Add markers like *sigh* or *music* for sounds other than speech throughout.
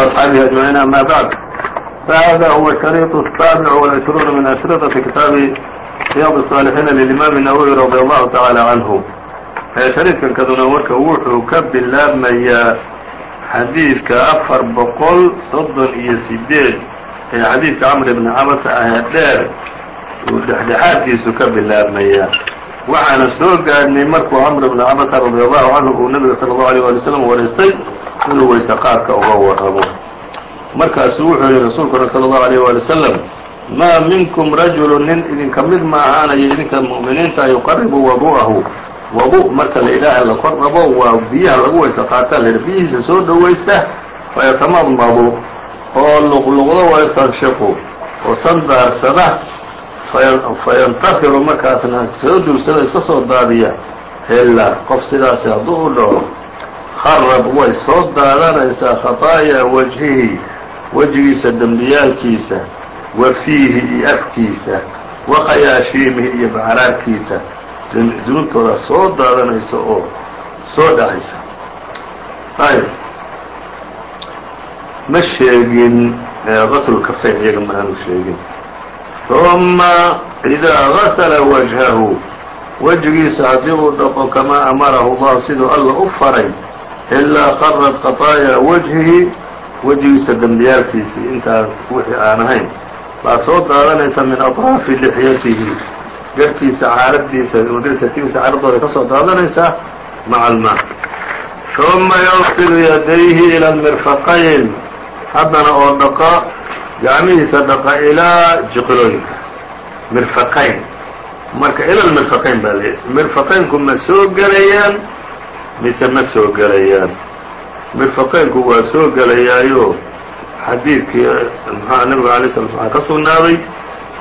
وأصحaaبه أجمعين أmا bعd فhذا هو الشhريط السابع والعشhرون من أشhرطة kitaaب رyاض الصالحين للإmام النووي رضي الله تعالى عنه شhريطkan kaduna marka wuxuu ka bilaabmayaa xadيiثka أفر بqل soddon iyo sideed ee xadيiثka cمر بن cabس ahee dheer uu dhexdhexaadkiisu ka bilaabmaya waxaana soo gaadhnay markuu cمر بن cabس رضي الله عنه uu نبga صلى الله عليه ولي وسلم wareystay inuu weyse qaadka uga warramo markaasuu wuxuu yihi rasuulkuna salى الlaه عalيه wali wsلم maa minkum rajulu nin idinka mid ma ahaanayo idinka mu'miniinta yuqaribu wadu'ahu wadu marka la ilaaha la kor rabo waa biyaha lagu weyse qaataa la yidhi biyihiisa soo dhowaysta fayatamadmadu oo luqluqdo wayastanshiqu oo sandaarsada fayantafiru markaasna soo dursada iska soo daadiya ilaa qof sidaasi hadduu u dhaho kharab way soo daadanaysaa khaطaayaa wajhihi wejigiisa dembiyaalkiisa wa fiihi iyo afkiisa wa iyo bacraarkiisa. Dunuubtooda soo daadanaysa oo soo dhacaysa. Ayb ma sheegin gaslulkafayn iyaga ma aanu sheegin ثuma إidaa gasla wajhahu wejigiisa haddii uu dhaqo kamaa amarahu اllah siduu alla u faray ilaa qarad khaطaayaa wajhihi wejigiisa dembiyaalkiisii intaas wixii aan ahayn baa soo daadanaysa min aطraafi lixyatihi garhkiisa caaradiisa garhsatigiisa caaradooda ka soo daadanaysaa maca almaa ثuma yغsilu yadayhi ilى اmirfaqayn haddana oo dhaqa gacmihiisa dhaqa ilaa jiqilooyinka mirfaqayn. Marka ila mirfaqayn baa l mirfaqaynku ma soo gelayaan mise ma soo gelayaan mirfaqaynku waa soo gelayaayo xadiidkii mxua nabiga alay sla waxaa ka sugnaaday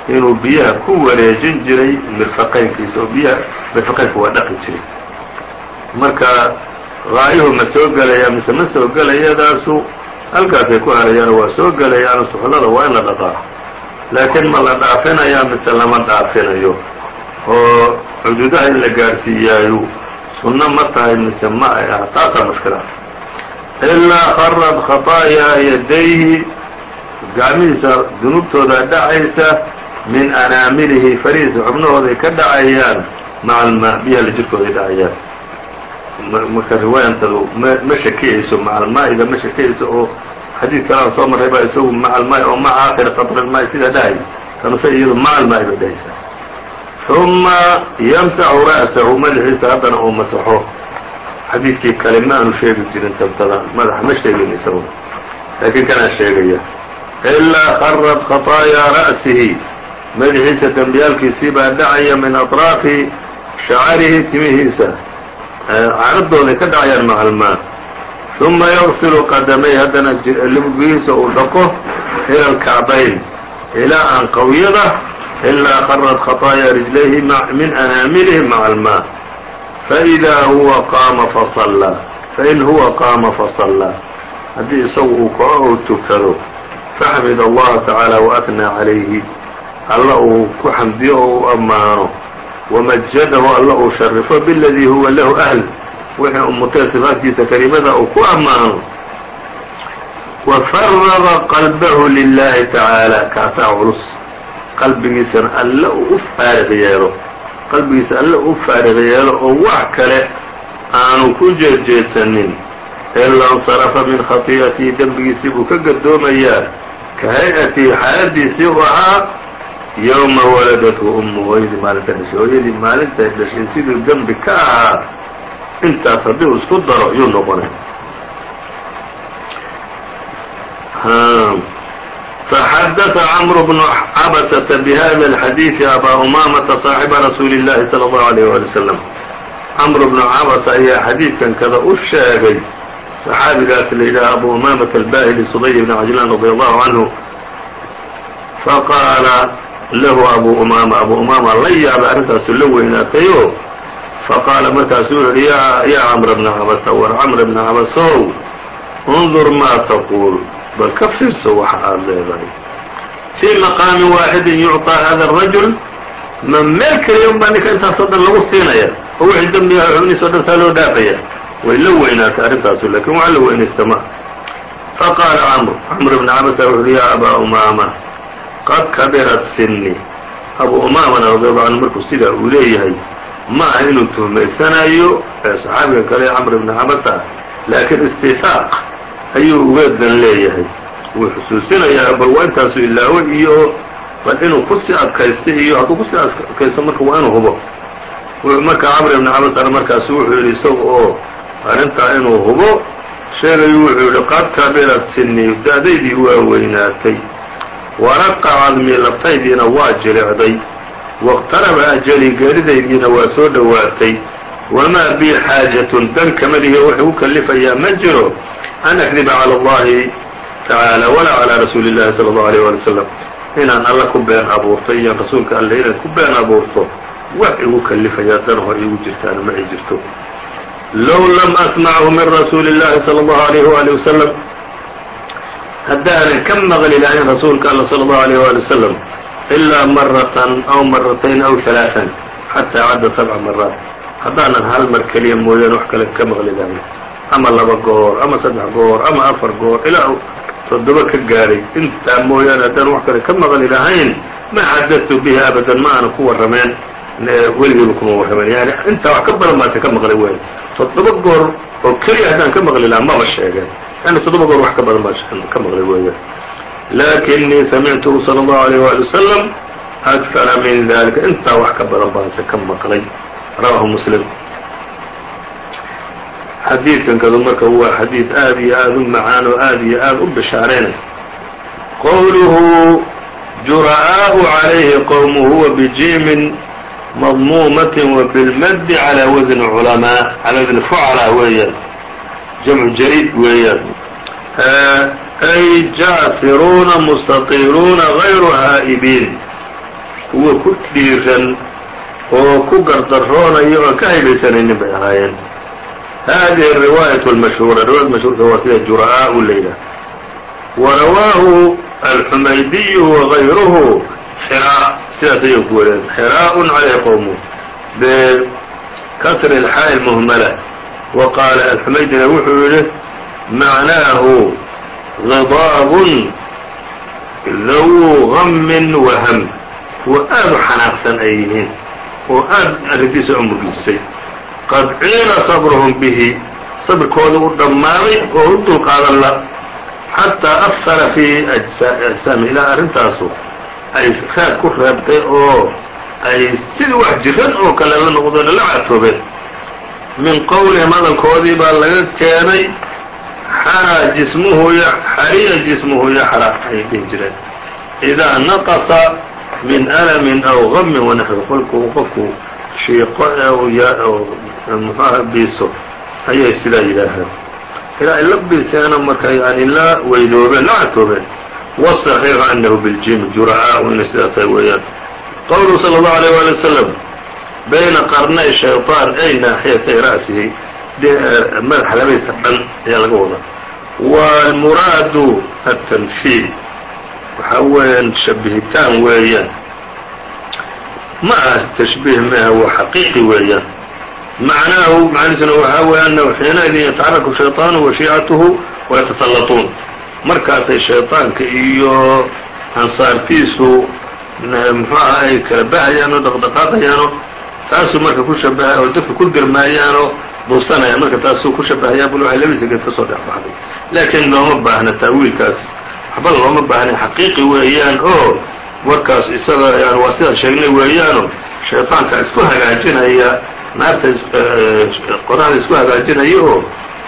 inuu biyaha ku wareejin jiray mirfaqaynkiisa oo biyaha mirfaqaynku waa dhaqi jiray. Marka gaayuhu ma soo gelayaa mise ma soo gelayadaasu halkaasay ku harayaano waa soo gelayaano suxlada waa in la dhaqaa. Laakiin ma la dhaafinayaa mise lama dhaafinayo. Oo xuduudaha in la gaadhsiiyaayo sunno ma tahay mise ma ay ah taasaa mushkila. Ilaa qarad khaطaayaa yadayhi gacmihiisa dunuubtooda dhacaysa min anaamilihi farihiisa xubnahooday ka dhacayaan maca almaa biyaha la jirkooday dhacayaan marka riwaayantadu ma shakiyayso maca almaa'ida ma shakiyayso oo xadiid kalaan soo marray baa isagu maca almaa'i oo maca aakhiri qatri almaa'i sidaa dhahay kanuse iyadu maca almaa'i bay dhahaysaa ثuma ymsaxu ra'sahu madaxiisa haddana uu masaxo xadiidkii kale ma aanu sheegi jirin tabtada madaxa ma sheegin isagu laakiin kanaa sheegaya ilaa qarad khaطaayaa ra'sihi madaxiisa dembiyaalkiisii baa dhacaya min aطraafi shacarihi timihiisa caradooday ka dhacayaan maca almaa ثuma yغsilu qadamay haddana lugihiisa uu dhaqo ilى اlkacbayn ilaa anqawyada ilaa qarad khaطaayaa rijlayhi min anaamilihi maca almaa faإidaa huwa qaama fasallaa fain huwa qaama fasallaa haddii isagu uu kaco ou tukado faxmid allaha tacaala waأtnaa calayhi alla uu ku xamdiyo oo u ammaano wamajadahu alla uu sharifo biladii huwa lahu ahl wixii umutee sifaadkiisa kelimada uu ku ammaano wafaraga qalbahu lilahi tacaala kaasaa culus qalbigiisana alle uu u faariq yeelo qalbigiisa alle u faariq yeelo oo wax kale aanu ku jeedjeedsanin ilaa insarafa min khatii'atihi dembigiisii buu ka gadoomayaa ka hay'atihi xaaladiisii u ahaa yowma waladathu ummu hooyadii maalinta dhashay hooyadii maalintay dhashay siduu dembi ka ahaa intaas haddii uu isku daro yuu noqonay فxdث cمر بن cbسة بhda الxadيiث أbا أmامة صاaحبa رasuuل اللahi صلى الله عليه ولي وسلم cمر بن cbسة ayaa xadiidkan kada u sheegay صxaabigaas la yidhaha أbu أmامة الbاhلي صبي بن عجلان رضي الله عنه faqاala lahu أbu أmامة أbu أmامة la yaabay arrintaasu la weynaatayo faqاala markaasuu yihi ya cمر بن cbسة war cمر بن cbسow انظر ma تquل bal ka fiirso waxa aad leedahay fii maqaami waaxidin yucطىa hada الrajul ma meel keliya un baa ninka intaasoo dhan lagu siinaya oo wixii dembiga xubnihiis o dhan saa loo dhaafaya way la weynaatay arrintaasu lakin waxa la weynaysta ma faqaala cmr cmr bn cabasa wuxu uhi yaa abaa umaama qad kabirat sinii abu umaamana radiallahu canhu markuu sidaa uu leeyahay ma aha inuu tuhmaysanayo saxaabiga kale camr bn cabasa laakiin istifaaq ayuu uga dan leeyahay. Wuu xusuusinayaa bal waa intaasu ilaawo iyo bal inuu ku sii adkaystay iyo hadduu ku sii adkaysto marka waa inuu hubo. Marka camr ibn cabasana markaasu wuxuu yidhi isaga oo arrintaa inuu hubo sheegayu wuxuu yidhi qad kabirat sinii da-daydii waa weynaatay waraqa cadmi laftaydiina waa jilicday waqtaraba ajali geeridaydiina waa soo dhowaatay. Wamaa bii xaajatun dan kamalihiyo wuxuu u kallifayaa ma jiro an akdiba cala allahi tacaala walaa calaa rasuuli llahi sala allahu aleyh waali wasalam inaan alla ku been abuurto iyo rasuulka alle inaan ku been abuurto wax igu kalifayaa dan hor igu jirtaana ma ay jirto. Low lam asmachu min rasuuli llahi sala allahu alayh waali wasalam haddaanan ka maqli lahayn rasuulka alla salى اllahu alيh wali wasalam ilaa maratan aw maratayn aw ثalaaثan xataa cadda sabca maraat haddaanan hal mar keliya mooyaane wax kale ka maqli lahayn ama laba goor ama saddex goor ama afar goor ilaa toddoba ka gaadhay intaa mooyaane haddaan wax kale ka maqli lahayn ma xadadtu bihi abadan ma aana ku warrameen weligiiba kuma warramen yani intaa wax ka badan baase ka maqlay wey toddoba goor oo keliya haddaan ka maqli lahaa maba sheegeen yani toddoba goor wax ka badan baa ka maqlay weya lakinii samictuhu salى الlahu عalيه wali wasalam akara min dalika intaa wax ka badan baanse ka maqlay rawahu muslim xadiidkankadu marka waa xadiid aad iyo aad u macaan oo aad iyo aad u bishaareynay qowluhu jura'aaءu عalayhi qowm huwa bijimin madmuumatin wabilmadi calى wasn culamaa calى wasn fuclaa weeyaan jamcu jariid weeyaan ay jaasiruuna mustatiiluuna غayru haa'ibiin kuwa ku dhiiran oo ku gardaroonaya oo ka haybaysanaynin bay ahaayeen hadihi الriwaayaة الmashhuura riwayat mashhuurka waa sida jura'aa u layidhah warawaahu alxumaydiyu وغayruhu xraa sidaas ayay ku wariyeen xraaء عalayh qowmu bkasri الxaaء الmhmla وqaala alxumaydina wuxuu yihi macnaahu غضاab dawu غم وhm kuwa aad u xanaaqsan ay yihiin oo aad arrintiisa u murgisay qad ciila صbrهm bihi sabrkooda u dhammaaday oo u dulqaadan la xatىa afara fي أجsaami ilaa arrintaasu ay raad ku reebtay oo ay sidii wax jiran oo kale la noqdeen la catoobeen min qowlihim hadalkoodii baa laga keenay xaraa jismuhu xariya jismuhu yaxra ayay dhihi jireen idaa naqasa min alamin aw gamin wanaxwi kolkuu qofku shiiqo muxuaha biiso ayay sidaa yidhaaheen ilaa ay la biiseena marka yani la weydoobeen la catoobeen wالصaxiixu anahu biljim jura'aahu inay sidaa tahay weeyaan qowluhu salى الlahu عalيه wali wasalam bayna qarnay shayطaan ay naaxiyatay ra'sihi madaxa labadiisa dhan ayaa laga wadaa wاlmuraadu aلtanfiid waxaa weeyaan shabihitaan weeyaan ma aha tashbiih maaha waa xaqiiqi weeyaan macnaahu macnihiisuna waxaa weeye anahu xiinaidin yatacaraku shayطaanu wa shiicatuhu wayatasallatuun markaasay shayطaanka iyo ansaartiisu muxuaha ay kala bahayaan oo dhaqdhaqaaqayaano taasuu marka ku shabaha oo dadka ku dirmaayaanoo buusanayaan marka taasuu ku shabahayaa bul waxay labadiisa geed ka soo dhex baxday. Laakiin looma baahna taawiilkaas. Waxba looma baahna xaqiiqi weeyaan oo warkaas isaga yani waa sidaan sheegnay weeyaano shayطaanka isku hagaajinaya naarta qoraxda isku hagaajinaya oo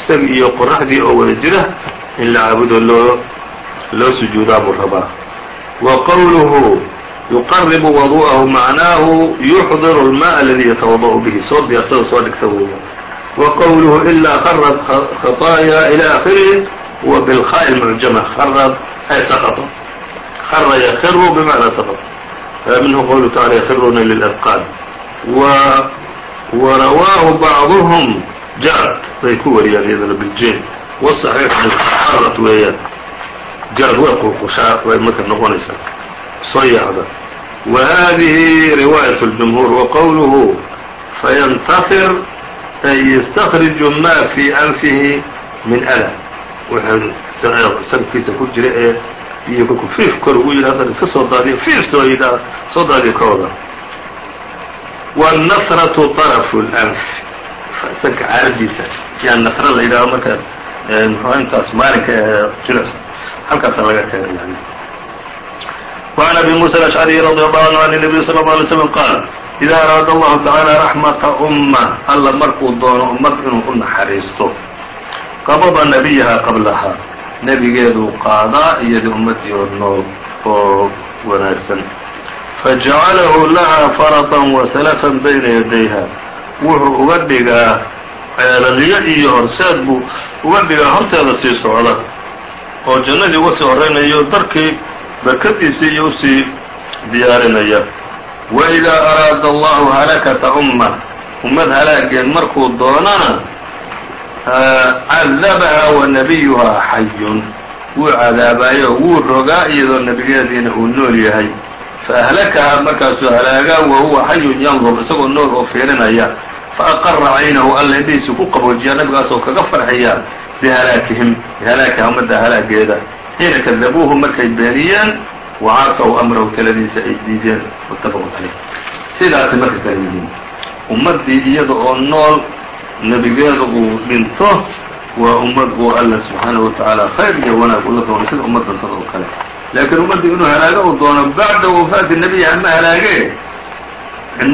isaga iyo qoraxdii oo wada jira in la caabudo loo loo sujuudaa buu rabaa. Wa qowluhu yuqaribu wadu'ahu macnaahu yuxdiru اlmaء aladi yatawada'u bihi soo diyaarsada soo dhigta weeya wa qowluhu ilaa kharad khaطaaya ilى akhirihi huwa bilkhaء اlmucjama kharad ay saqطa khara yakiru bimacna saqط minhu qowluhu tacala yakiruuna liladqaan warawaahu bacduhum jarad bay ku wariyaan iyadana biljin wصaxiix xarat weeyaan jarad way qulqushaa way marka noqonaysaa soo yaacda wa hadihi riwaayaة اljumhuur waqowluhu fayntafir ay ystakhriju ma fii anfihi min ala wixii sankiisa ku jira ee iyo kolku fiif kor ugu yidhi haddana iska soo daadiyo fiif soo yidhaa soo daadiyo ka wada wالnafratu طarafu اlanf sanka caaradiisa yaa nafra la yidhaaho marka mxua intaas maalinka ee jilis halkaasa laga keenay yani وعن أبي موسى الأشعري رضي الله عنه عن النبي صلى الله عليه وسلم قال إذا أراد الله تعالى رحمة أمة alla markuu doono ummad inuu u naxariisto qabada nebiyaha qablaha nebigeeduu qaadaa iyadii ummadii oo nool oo wanaagsan fajacalahu laha farطan wasalafan bayna yadayha wuxuu uga dhigaa ceelalyo iyo horseed buu uga dhigaa horteeda sii socda oo jannadii uga sii horeynayo darkii barkadiisii iyo u sii diyaarinaya waidaa araada allahu halakata umma ummad halaageed markuu doonana cadabaha wa nabiyuhaa xayun wuu cadaabaayo wuu rogaa iyadoo nebigeediina uu nool yahay. Faahlakahaa markaasuu halaagaa wa huwa xayun yandur isagoo nool oo fiirinaya. Faaqara caynahu alla indhihiisii ku qaboojiyaa nabigaasoo kaga farxiya bihalaakihim bihalaakiha ummadda halaageeda xiina kadabuuhu markay beeniyeen wacasaw amrahu taladiisa ay diideen muttafaqun caleyh sidaasay marka kale yihiin ummaddii iyada oo nool nebigeeda uu dhinto waa ummad uu alla subxaanahu watacaala khayr iyo wanaag ula doono sida ummaddantada oo kale laakiin ummaddii inuu halaago uu doono bacda wafaati nebiyi ama halaagee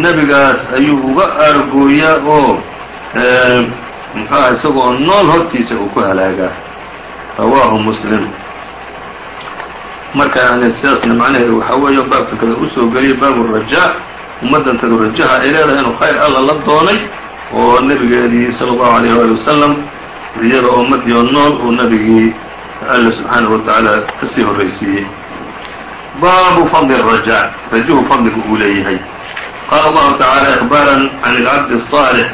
nebigaas ayuu uga aargooyaa oo muxuuha isagoo nool hortiisa uu ku halaagaa rawaahu muslim marka yani sidaasna macnaheedu waxaa weeye baabka kale usoo geliyay baabu rajaa ummaddantada rajaha ay leedahay inuu khayr alla la doonay oo nebigeedii sala allahu alayh waali wasalam iyada oo ummaddii oo nool uu nebigii alla subxaanahu watacaala kasii horraysiiyey baabu fadli الrajaa rajuhu fadliga uu leeyahay qaala allahu tacaala ikhbaaran can اlcabdi الصaalix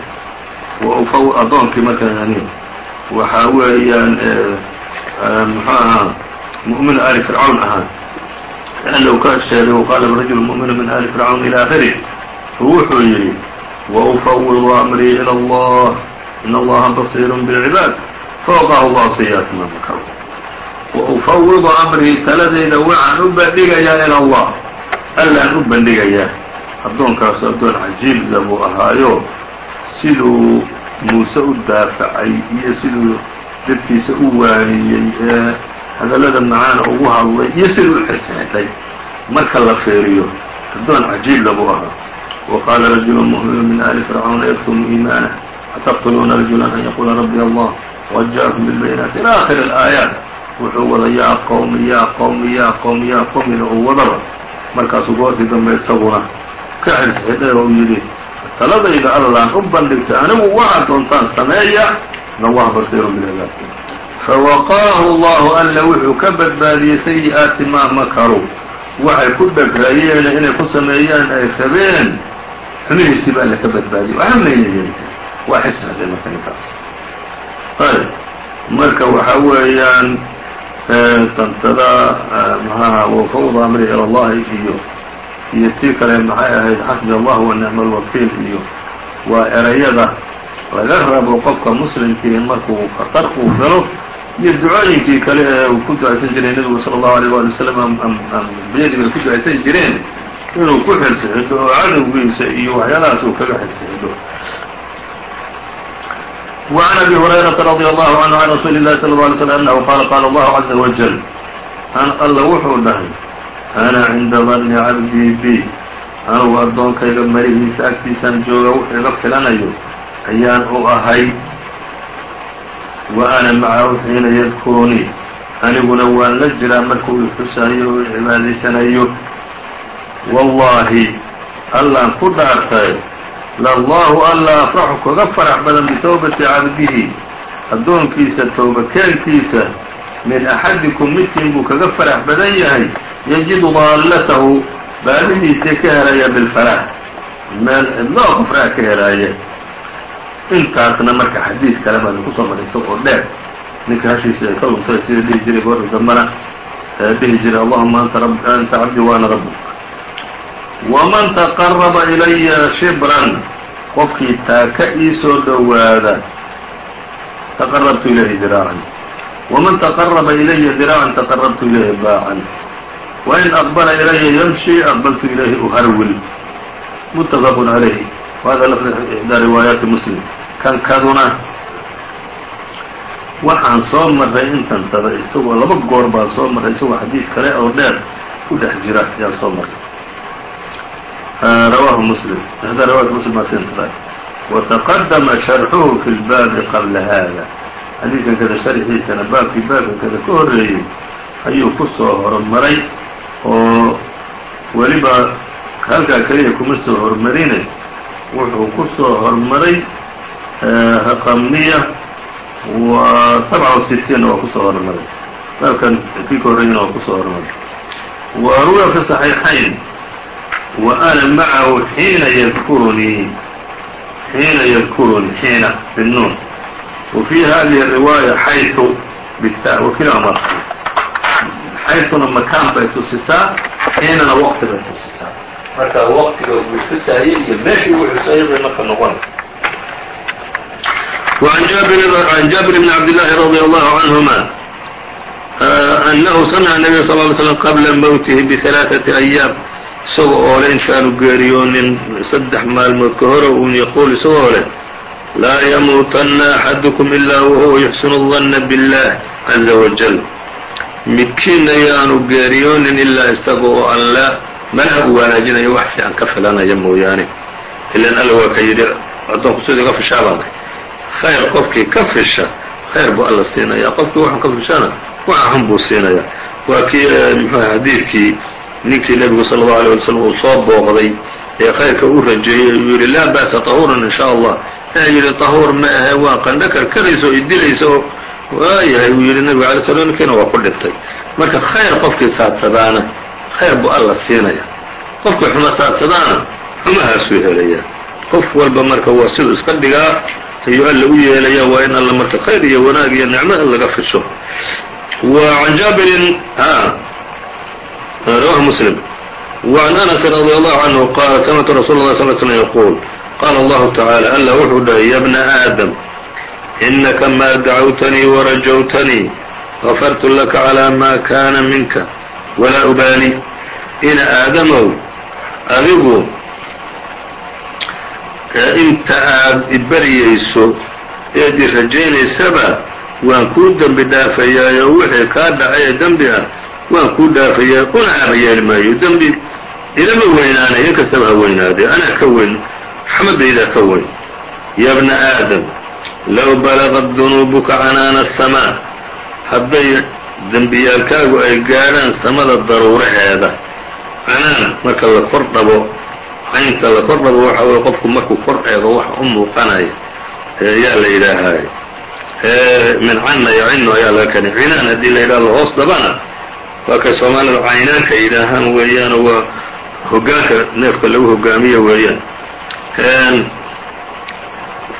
addoonkii marka yani waxaa weeyaan muxuu ahaa muؤmin ali fircawn ahaa alla uu ka sheegay waqaala rajul muؤminu min ali fircawn ilى akhirih wuxuu yidhi وأfwض أmrي إlى الlah in اllaha baصيr bالعibaad fawqahu اllah sayiئaati ma makaru وأfwض أmrii taladayda waxaan u bandhigayaa ilى اllah allaan u bandhigayaa addoonkaasu addoon cajiibda buu ahaayo siduu muuse u daafacay iyo siduu dadkiisa u waaniyey ee hadallada macaana ugu hadlay iyo siduu u xilseentay marka la feeriyo addoon cajiib lagu ahaa wa qaala rajulu mu'minu min ali fircauna ydkumu iimaanah ataqtuluuna rajulan an yaquula rabbi allah qad ja'akum bilbayinaati ila akhiri alaayaat wuxuu wada yaa qowmi yaa qowmi yaa qowmi yaa qowmina uu wadaba. Markaasuu goortii dambe isaguna ka xilsxidhay oo u yidhi taladayda allaan u bandhigtay anigu waxaad doontaan sameeya in allah basiirun bilcibaatiin fawaqaahu allahu alla wuxuu ka badbaadiyey sayi'aati maa makaruu waxay ku dhagrayeene inay ku sameeyaan ay rabeen xumihiisiiba alla ka badbaadiyey waxba mayna yeelita waa xisade marka ninkaas ayb marka waxaa weeyaan tantada maxaha wafawd amri ila allahi iyo iyo tii kale maxay ahayd xasbi allah wa nicma alwakiil iyo waa erayada laga rabo qofka muslimkiin markuu khatar uu galo iyo ducooyinkii kale ee uu ku ducaysan jiray nebigu salى الlahu alيه wali wslam ambiyadii bay ku ducaysan jireen inuu ku xilsixido oo cadowgiisa iyo waxyaalahaas uu kaga xilsixido وعن أbي هريرة رضي الله عنه عن رsuuل الlahi صلى الله عليه وسلم أنه qال qال الله عزa وجل alla wuxuu dhahay أna cinda ظن cabdii b anugu addoonkayga marihiisa agtiisaan jooga wuxuu iga filanayo ayaan u ahay wa ana macahu xiina yadkurunii aniguna waan la jiraa markuu ixusaayo oo cibaadaysanayo. Wallaahi allaan ku dhaartay. Lallahu alla afraxu kaga farax badan bitowbati cabdihi. Addoonkiisa towbakeenkiisa min axadikum midkiin buu kaga farax badan yahay. Yajidu daallatahu baadihiisii ka helaya bilfalaah meel cidloo qofraa ka helaaya intaasna marka xadiid kale baa lagu soo maraysa oo dheer. Ninka hashiisa ay ka dhuntay sida dhihi jiray goorta dambana ee dhihi jiray allahuma anta cabdi wa ana rabbuk. Waman taqaraba ilaya shibran. Qofkii taa ka iisoo dhowaada. Taqarabtu ilayhi diraacan waman taqaraba ilaya diraacan taqarabtu ilayhi baacan wain aqbala ilaya yamshi aqbaltu ilayhi uharwil. Muttafaqun calayh وhada lفظ إحdى riwaayaati mسلم kan kaduna waxaan soo maray intan tada isagoo laba goor baan soo maray isagoo xadiid kale oo dheer ku dhex jira ayaan soo maray rawaahu mslim hada riwayat mslim baa sintada وتqdma شharxuhu fi اlbaabi qabla hada xadiidkan kada sharxiisana baabkii baabka kada ka horeeyey ayuu ku soo hormaray oo weliba halkaa keliya kuma soo hormarine wuxuu ku soo hormaray raqamiya wa sabca وsitiinna waa kusoo hormaray baabkan kii ka horreeyana waa kusoo hormaray wa ruwiya fi صaxiixayn wa ana macahu xiina ydkurunii xiina ydkurunii xiina binuun وفي هذه الرواية حayث بالتاء وكلاهma xayثuna مكان bay tusisaa xiinana وqti bay tusisaa marka wqtiga uu xusaayey iyo meeshii uu xusaayey bay marka noqonaysa وعن جابر بن عبد الله رضي الله عنهما أنه سمع النبي صلى اه عليه وسلم قبلa موته بثلاثة أيام isaga oo le intaanu geeriyoonin saddex maalmood ka hore un yquul isagoo leh laa yamuutanna axadukum ilaa wahuwa yuxsinu الظana biاllah caza wajal midkiina yaanu geeriyoonin ilaa isaga oo alla malaha u wanaajinayo wax fiican ka filanaya mooyaane. Ilan alla waa ka yidhi addoonku siduu iga fishaa baan khayr qofkii ka fisha khayr buu alla siinaya qofkii waxun ka fishana waxa xun buu siinaya waa kii mxuha xadiidkii ninkii nebigu sala allau alay wala slam uu soo booqday ee khayrka u rajeeyey uu yidhi laa ba'sa tahuuran in sha allah. Ee yidhi tahuur ma ahe waa qandho karkaraysa oo idilaysa oo waayahay uu yidhi nebigu alay slam ninkiina waa ku dhintay. Marka khayr qofkii saadsadaana khayr buu alla siinaya qofkii xuma saadsadaana xumahaasuu helaya qof walba marka waa siduu iska dhigaa ayuu alla u yeelaya waa in alla marka khayr iyo wanaag iyo nicmo in laga fisho wa can jaabirin رواه مسلم وعن أنس رضي الله عنه قال سمعت رsuل الله صل سلم يقول قال الله تعالى ألا wuxuu dhahay يا بن آdم إنka ma dعوتنيi ورجوتنيi غفرت لka على ma kاna minka walaa ubaali. In aadamow adigu inta aad ibaryayso eed i rajaynaysaba waan kuu dembi dhaafayaayo wixii kaa dhacay ee dembi ah waan kuu dhaafayaa una aaba yeeli maayo. Dembi ilama weynaanay in kastaba ha weynaadee anaa ka weyn xamadaydaa ka weyn. Ya bna aadam low balagad dunuubuka canaana asamaa hadday dembiyaalkaagu ay gaadhaan samada daruuraheeda canaan marka la kor dhabo caynta la kor dhabo waxa weye qofku markuu kor eego waxa u muuqanaya yaa la yidhaahaay min canna yacinu ayaa laga keenay cinaan haddii la yidhaha lahoos dhabana waa kay soomaalidu caynaanka yidhaahaan weeyaano waa hogaanka neefka lagu hogaamiyo weeyaan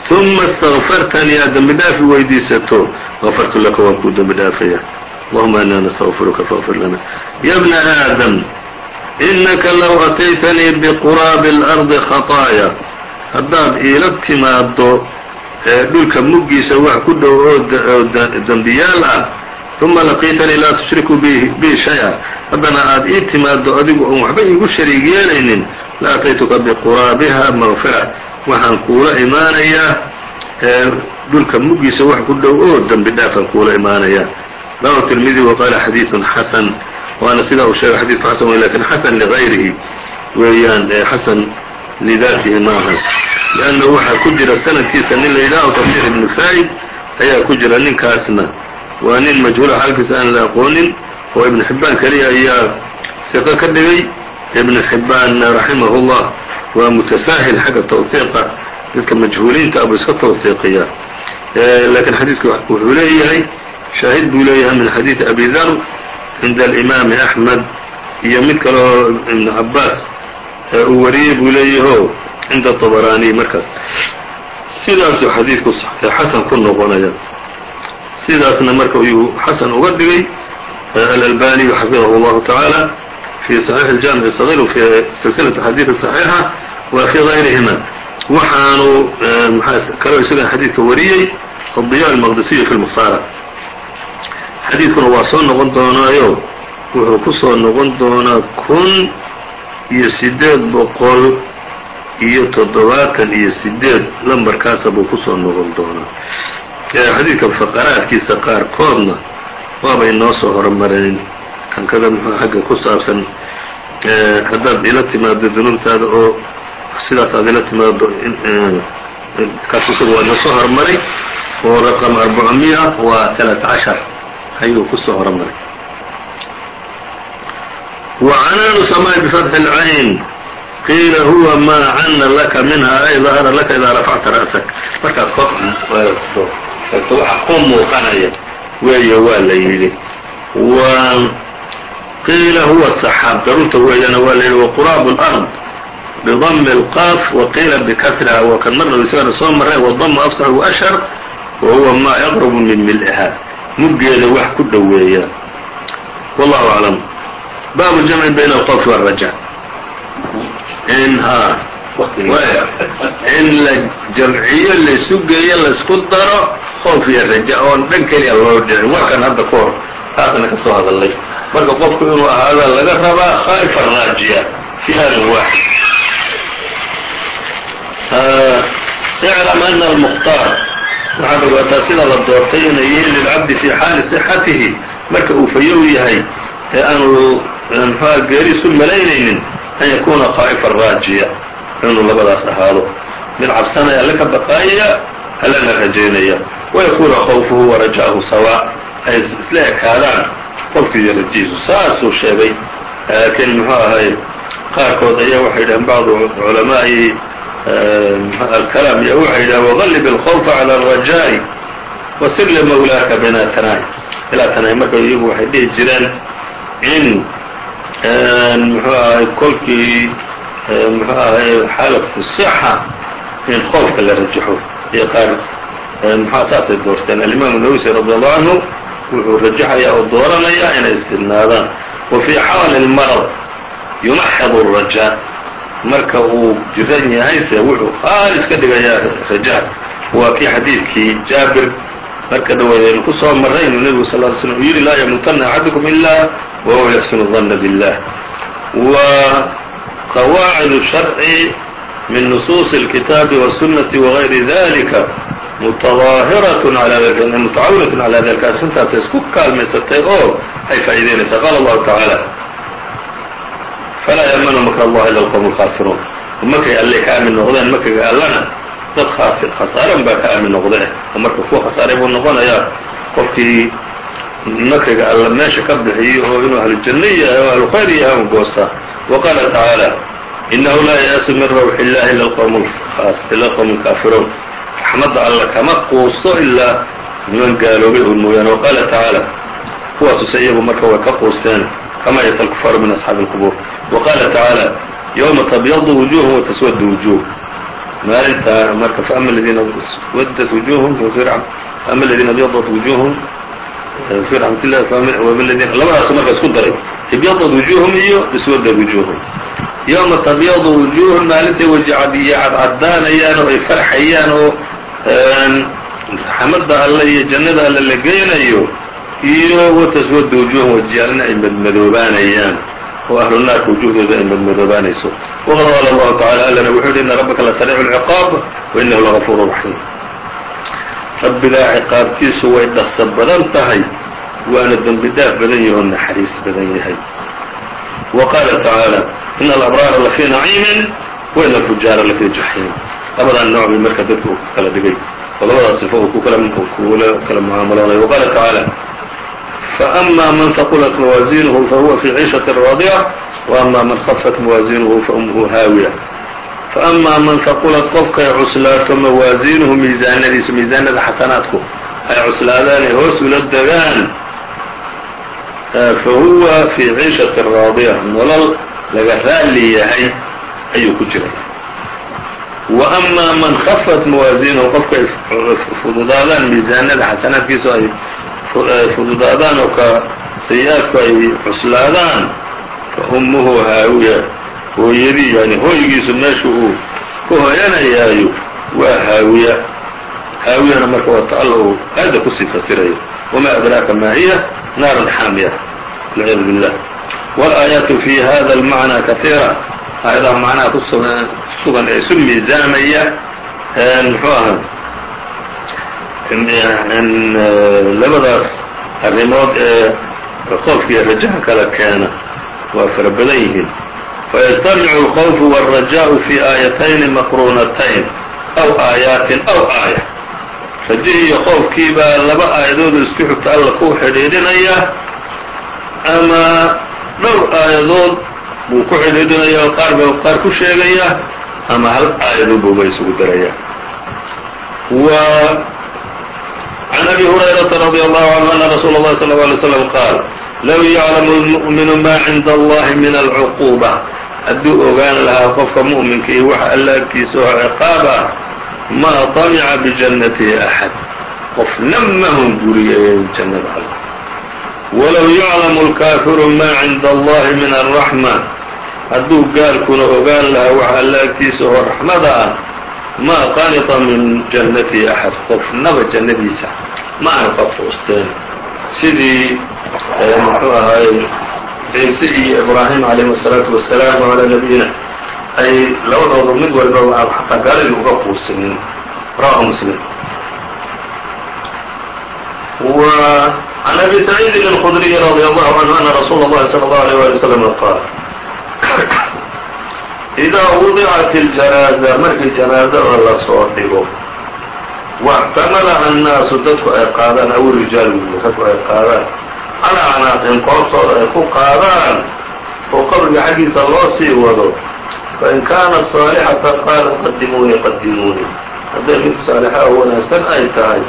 ثuma اsتغfartanii aad dembi dhaafi weydiisato غafartu laka waan kuu dembi dhaafaya allahuma ina nastغfiruka faغfir lana ya bna aadam inaka low ataytanii bquraabi اlarضi khaطaaya haddaad iila timaado dhulka muggiisa wax ku dhow oo dembiyaal ah uma laqiitanii laa tushriku bi shay-a haddana aad ii timaado adigu oon waxba iigu shariig yeelaynin la ataytuka biquraabiha maqfira waxaan kuula imaanayaa dhulka muggiisa wax ku dhow oo dembi dhaafaan kuula imaanayaa rawahu tirmidi wa qaala xadiidun xasan waana sidaa uu sheegay xadidku xasan wey laakiin xasan ligayrihi weeyaan xasan lidaatihi maaha lianna waxaa ku jira sanadkiisa nin la yidhaaho tafsir ibnu faa'id ayaa ku jira ninkaasna waa nin majhuula xaalkiisa aan la aqoonin oo ibnu xibbaan keliya ayaa fiqo ka dhigay ibnu xibbaan raximahu llah waa mutasaahil xagga tawhiiqa dadka majhuuliinta abuu iska tawhiiqiya lakiin xadiidku wuxuu leeyahay shaahid buu leeyahay min xadiidi abi dar cinda alimaami axmed iyo mid kale oo ibnu cabaas uu wariyey buu leeyaho cinda طabaraniy markaas sidaasuu xadiidku xasan ku noqonaya sidaasna marka ayuu xasan uga dhigay alalbaniyu xafidahu اllahu taعaalى fi صaxiix اljamiع الصغيr وfi silsilaة xadiiث صaxiixa wa fi غayrihima waxaanu kaloo isagan xadiidka wariyey الضiya almaqdisiyu fi lmukhtaara xadiidkuna waa soo noqon doonaayo. Wuxuu ku soo noqon doonaa kun iyo siddeed boqol iyo toddobaatan iyo sideed lambarkaasa buu ku soo noqon doonaa. Xadiidka faqaraadkiisa qaarkoodna waabay noo soo horumareen kankada muxuu xagga ku saabsan haddaad ila timaado dunuubtaada oo sidaas aad ila timaado kaas isaga waa noo soo horumaray oo raqam arbacumiya waa talaata cashar ayuu ku soo horumaray وعنان سماء بفتح العين قيل هو ما عنا لك منها أي ظهر لك إذا رفعت رأسك markaad kor waxa ku muuqanaya weeyo waa la yidhi qiila huwa الصحاab daruurta weeyana waa la yidhi وqراab الأرض بضم القاف وقيila بkسرha و kan marna isagana soo maray والضم أfصح وأشhر وهuوa ma يqرب min milha murgeeda wax ku dhoweeya. Wallahu aclam baabu jamci bayn alqowfi wاraja in ha in la jamciyo laisu geeyo la isku daro qoof iyo raja oon dhan keliya loo dhicin. Waa kan hadda ka hor taasna ka soo hadalay marka qofku inuu ahaada laga rabaa khaaifa raajiya fi hada waaxid iclam ana almukhtaar waxaad ogaataa sida la doortay inay yihiin lilcabdi fi xaali صxatihi marka uu fayow yahay ee aanu mxua geeriisu malaynaynin an yakuna khaa'ifa raajiya. Inuu labadaas ahaado. Mid cabsanaya alle ka baqaayaya allana rajaynaya. Wayakuna khawfuhu waraja'ahu sawaa. Ay isla ekaadaan. Qofki iyo rajihiisu saasuu sheegay. Laakiin muxuu ahay qaarkood ayaa waxay dhaheen bacdu culamaa'i alkalaam iyo waxay yidhahen waqallib alkhawfa cala alrajaa'i wasir limawlaaka bina tanaay ilaa tanaay marka iyagu waxay dhihi jireen in muxuu ahay kolkii muxuu ahay xaalatu sixa in qoofka la rajaxo iyo qaar muxua saasay doorteen alimaamu nawisi radi allahu canhu wuxuu rajaxayaa oo dooranayaa inay sidnaadaan wa fii xaali lmarad yumaxidu الrajaa marka uu jiran yahayse wuxuu khaalis ka dhigayaa rajaha waa kii xadiidkii jaabir marka dhaweydaynu ku soo marray inuu nebigu sal ly slm u yidhi laa yamuutana axadukum ila wahuwa yaxsinu danna billah wa qawaacid الsharci min nusuuص اlkitaabi wالsunnati wagayri dalika mutadaahiraة alى dalika mutacawinat calى dalika arrintaasay isku kaalmaysatay oo ay faa'iideynaysaa qaala allahu tacaala falaa yamanu makr allahi ila alqowm اlkhaasiruun markay alle ka aamin noqdeen markayga allana dad khasaaren baa ka aamin noqde oo marka kuwa khasaaray buu noqonayaa qofkii makriga alla meesha ka bixiyo oo inuu ahlujanno yahay oo ahlukhayr yahay u goosta wa qaala tacaala inahu laa ya'asu min rawxi illahi ila alqowm alkaafiruun raxmadda alla kama quusto ilaa niman gaaloobay un mooyaane wa qaala tacaala kuwaasuse iyagu marka way ka quusteen kama yasa alkufaaru min asxaabi اlqubuur qaala tacaala yowma tabyadu wujuhum wataswadu wujuh maalintaa marka faama aladiina swadat wujuhum faama aladiina abyadat wujuhum fi raxmat illah labadaas marka isku daray ibyadad wujuhum iyo iswadad wujuhum yowma tabyadu wujuhun maalintay waji cadiyo cadcadaanayaan oo ay farxayaan oo raxmadda alle iyo jannada alle la geynayo iyo wataswada wujuhum wajiyaalna ay madmadoobaanayaan oo ahlu naarka wujuhdooda ay madmadoobaanayso waqad qaala allahu tacala allana wuxuu yihi ina rabbaka lasariicu lciqaab wainahu lagafuuru raxiim rabbigaa ciqaabtiisu way dhaqso badan tahay waana dembi dhaaf badan yahi oo naxariis badan yahay. Wa qaala tacaala ina alabraara lafii naciimin waina alfujaara lafii jaxiim labadaa nooc bay marka dadka uu kala dhigay oo sifo uu kukala kala mucaamaloonay. Wa qaala tacaala faأma man haqulat mawaazinuhu fahuwa fii ciishaةi raadica وأma man khafat mawaazinuhu faumhu haawiya faأma man haqulat qofkay cuslaato mawaazinuhu miisaanadiisa miisaanada xasanaadku ay cuslaadaan ay hoos ula degaan fahuwa fii ciishaةi raadica nolol laga raali yahay ayuu ku jiray وأma man khafat mawaazinuhu qofkay fududaadaan miisaanada xasanaadkiisu ay fududaadaan oo ka sayi-aadku ay cuslaadaan fa ummuhu haawiya hooyadii yani hooygiisu meesha uu ku hoyanayaayo waa haawiya. Haawiyana marka waa ta alla uu aada ku sii fasirayo. Wamaa adraaka maa hiya naaran xaamiya walciyaadu billah wاlaayaatu fi hada اlmacnaa kahiira aayadaha macnaha ku sugan ee isu miisaamaya muxuu ahaa labadaas arrimood ee qoofkiiyo rajaha kala keena waa fara badan yihiin fayجtamicu الkhوف والرaجاء في aayatayni maqrunatayn أw aayaatin أw aayة rajihii iyo qoofkii baa laba aayadoodu isku xigta alla ku xidhiidhinayaa ama dhowr aayadood buu ku xidhiidhinayaa qaar ba qaar ku sheegayaa ama hal aayadoodbuuba isugu darayaa عن أbي هريرة رضي الله عنه أن رsuuل الlه صلى الله عليه وسلم qاaل low yعلم المؤمن ma عind الlahi min العقوبة hadduu ogaan lahaa qofka muؤminka iyo waxa alla agtiisa oo ciqaab ah ma طamca بجannatihi أحad qofna ma hunguriyay jannada alla walow yعlamu الكاafiru ma عinda الlahi min الرaحمة hadduu gaalkuna ogaan lahaa waxa alla agtiisa oo raxmada ah ma qanita min jannatihi axad qofnaba jannadiisa ma aana ka quusteen sidii muxuu ahaayey ciise iyo ibraahim calayhim الsalaatu wasalaam calaa nabiyina ay labadoodu mid walba xataa gaalidii uga quusanin rawahu muslim وعن أbي سعيid الخdري رضي الله عنه أن رsuul الlahi صلى الله عليه ولي وسلم qاaل إdaa وضعت الجناaزة markii جanاaزada lasoo dhigo واxtamalaha النaasu dadku ay qaadaan aw rijaal dadku ay qaadaan calىa canaaqin qoortooda ay ku qaadaan oo qabriga xaggiisa loo sii wado fain kaanat صاalixaةa qaala qadimuuni qadimuuni hadday mid saalixa oo wanaagsan ay tahay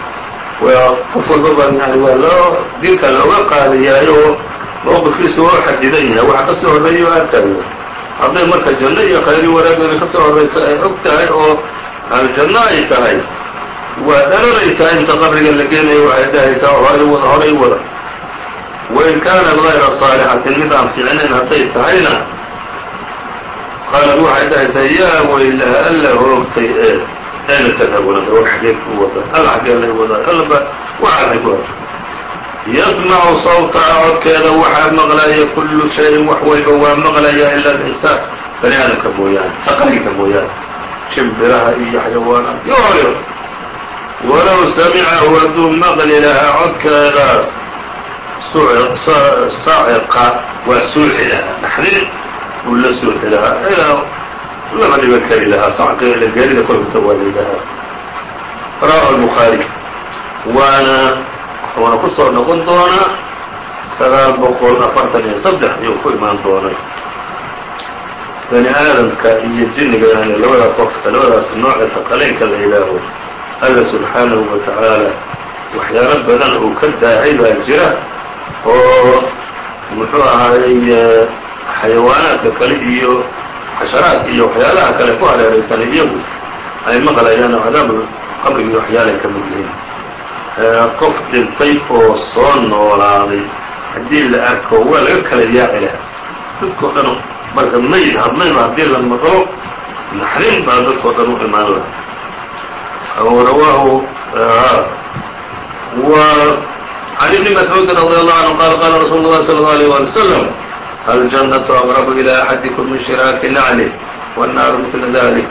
qof walbaba yani waa loo dilka looga qaadayaayo mowqifkiisa waa xadidan yahay waxa kasoo horeeyo arkaya hadday marka janno iyo khayri wanaagooda ka soo horrayso ay og tahay oo aljanno ay tahay waa dharanaysaa inta qabriga la geenayo waxay dhahaysaa horay wada horay wada. Wain kaanat غayra صaalixatin mid aan fiicnayn hadday tahayna qaalad waxay dhahaysaa yaa weylaha alla hoogtay ee ayna tadhabuna war xageed ku wada alla xagee lay wadaa allaba waxaasay ku hada yasmacu sawtaha codkeeda waxaa maqlaya kullu shayin wax walba waa maqlaya ila alinsaan bani aadamka mooyaane aqaliga mooyaane shimbiraha iyo xayawaanaat yoyo walow samicahu hadduu maqli lahaa codkeedaas saaciqa waa suuxi lahaa naxdin buu la suuxi lahaa ilaa lama dhiban kari lahaa sacqa geerida kolkata waa layidhahaa rawahu albukhaari waana wuuna ku soo noqon doonaa sagaal boqol afartan iyo saddex ayuu ku imaan doonay. Bani aadamka iyo jinniga yani labada qofka labadaas nooca taqaleynka la yidhaaho alla subxaanahu wa tacaala waxyaalo badan uu ka daahay baa jira oo muxuu ahaayey xayawaanaadka kale iyo xasharaadka iyo waxyaalaha kale ku hareeraysan iyagu ay maqlayaan oo cadaab qabrigii waxyaalay ka mid yihiin qof dhintay oo soo noolaaday haddii la arko waa laga kala yaaci lahaa dadkao dhan marka mayd hadmayba haddii la maqlo naxrin baa dadkao dhan u imaan laha rawaahu عن بن مسعوud رضي الله عنه qال qاla رsuل الlه صلى الله عليه ولي وسلم الجنة أqرب إلى أحadiكم min شhراaki نعله والناar مثل ذلك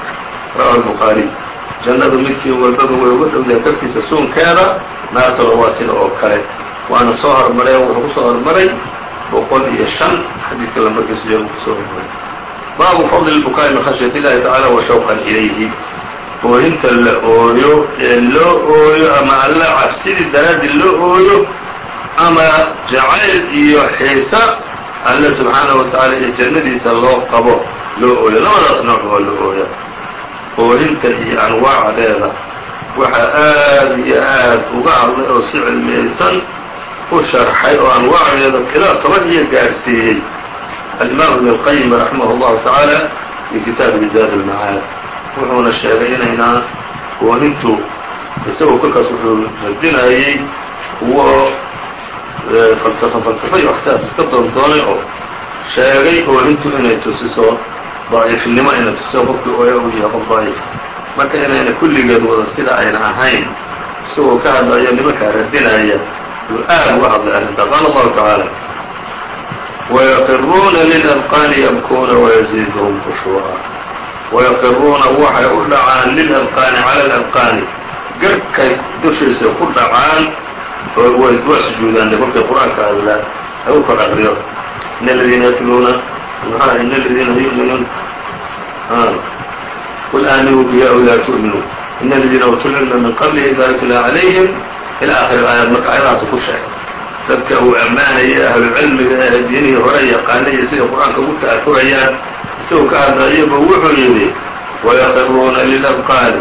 rawaه البخاaري jannadu midkii walbaba way uga dhowdahay kaftiisa suunkeeda naartuna waa sida oo kale waana soo hormaray wuxuu ku soo hormaray boqol iyo شhan xadiidka lambarkiisu jeeru kusoo hormaray baabu fضل البكاءi min khشhyة الlahi taعالى وshوقا إlayhi oohinta la ooyo ee loo ooyo ama alla cabsidii daraaddi loo ooyo ama jacayl iyo xiisa alle subxaanaه wa taعala iyo jannadiisa loo qabo loo ooyo labadaas nooc waa loo ooya oohinta iyo anwaacdeeda waxaa aad iyo aad uga hadlay oo si cilmiyaysan u sharxay oo anwaacdeeda ilaa toban iyo gaarsiiyey alimaam ibn اlqayim raximah اllahu tacaala fi kitaabihi zaad اlmacaad wuxuuna sheegay inaynaa oohintu isagoo kolkaas wuxuu radinayey kuwo falsafo falsafo iyo waxsidaas iska doondoonay oo sheegay oohintu inay tusiso daciifnimo ayna tuso qofkii oya uu yahay qof daciif. Marka inayna kulligeed wada sida ayna ahayn isagoo ka hadlayo nimankaa radinaya uu aad uga hadlay arrintaa qaala allahu tacaala wayaqiruuna liladqaani yabkuuna wayaziiduhum khushuuca wayaqiruuna waxay u dhacaan liladqaani cala aladqaani garhkay dushiisa ku dhacaan oo way waa sujuudaane kolkay qur'aanka alla lagu kor aqriyo in aladiina yatluuna maxaa in اladiina yuminuun qul aaminuu biya aw laa tu'minuun in اladiina uutu lcilma min qablihi idaa yutlaa calayhim ilaa aakhiri aayaad marka ayadaas ku sheegay dadka uu ammaanaya ahlucilmiga ee diinihii hore yaqaanaya siday qur'aanka ugu ta'akurayaan isagoo ka hadlayiba wuxuu yidhi wayaqiruuna lilabqaani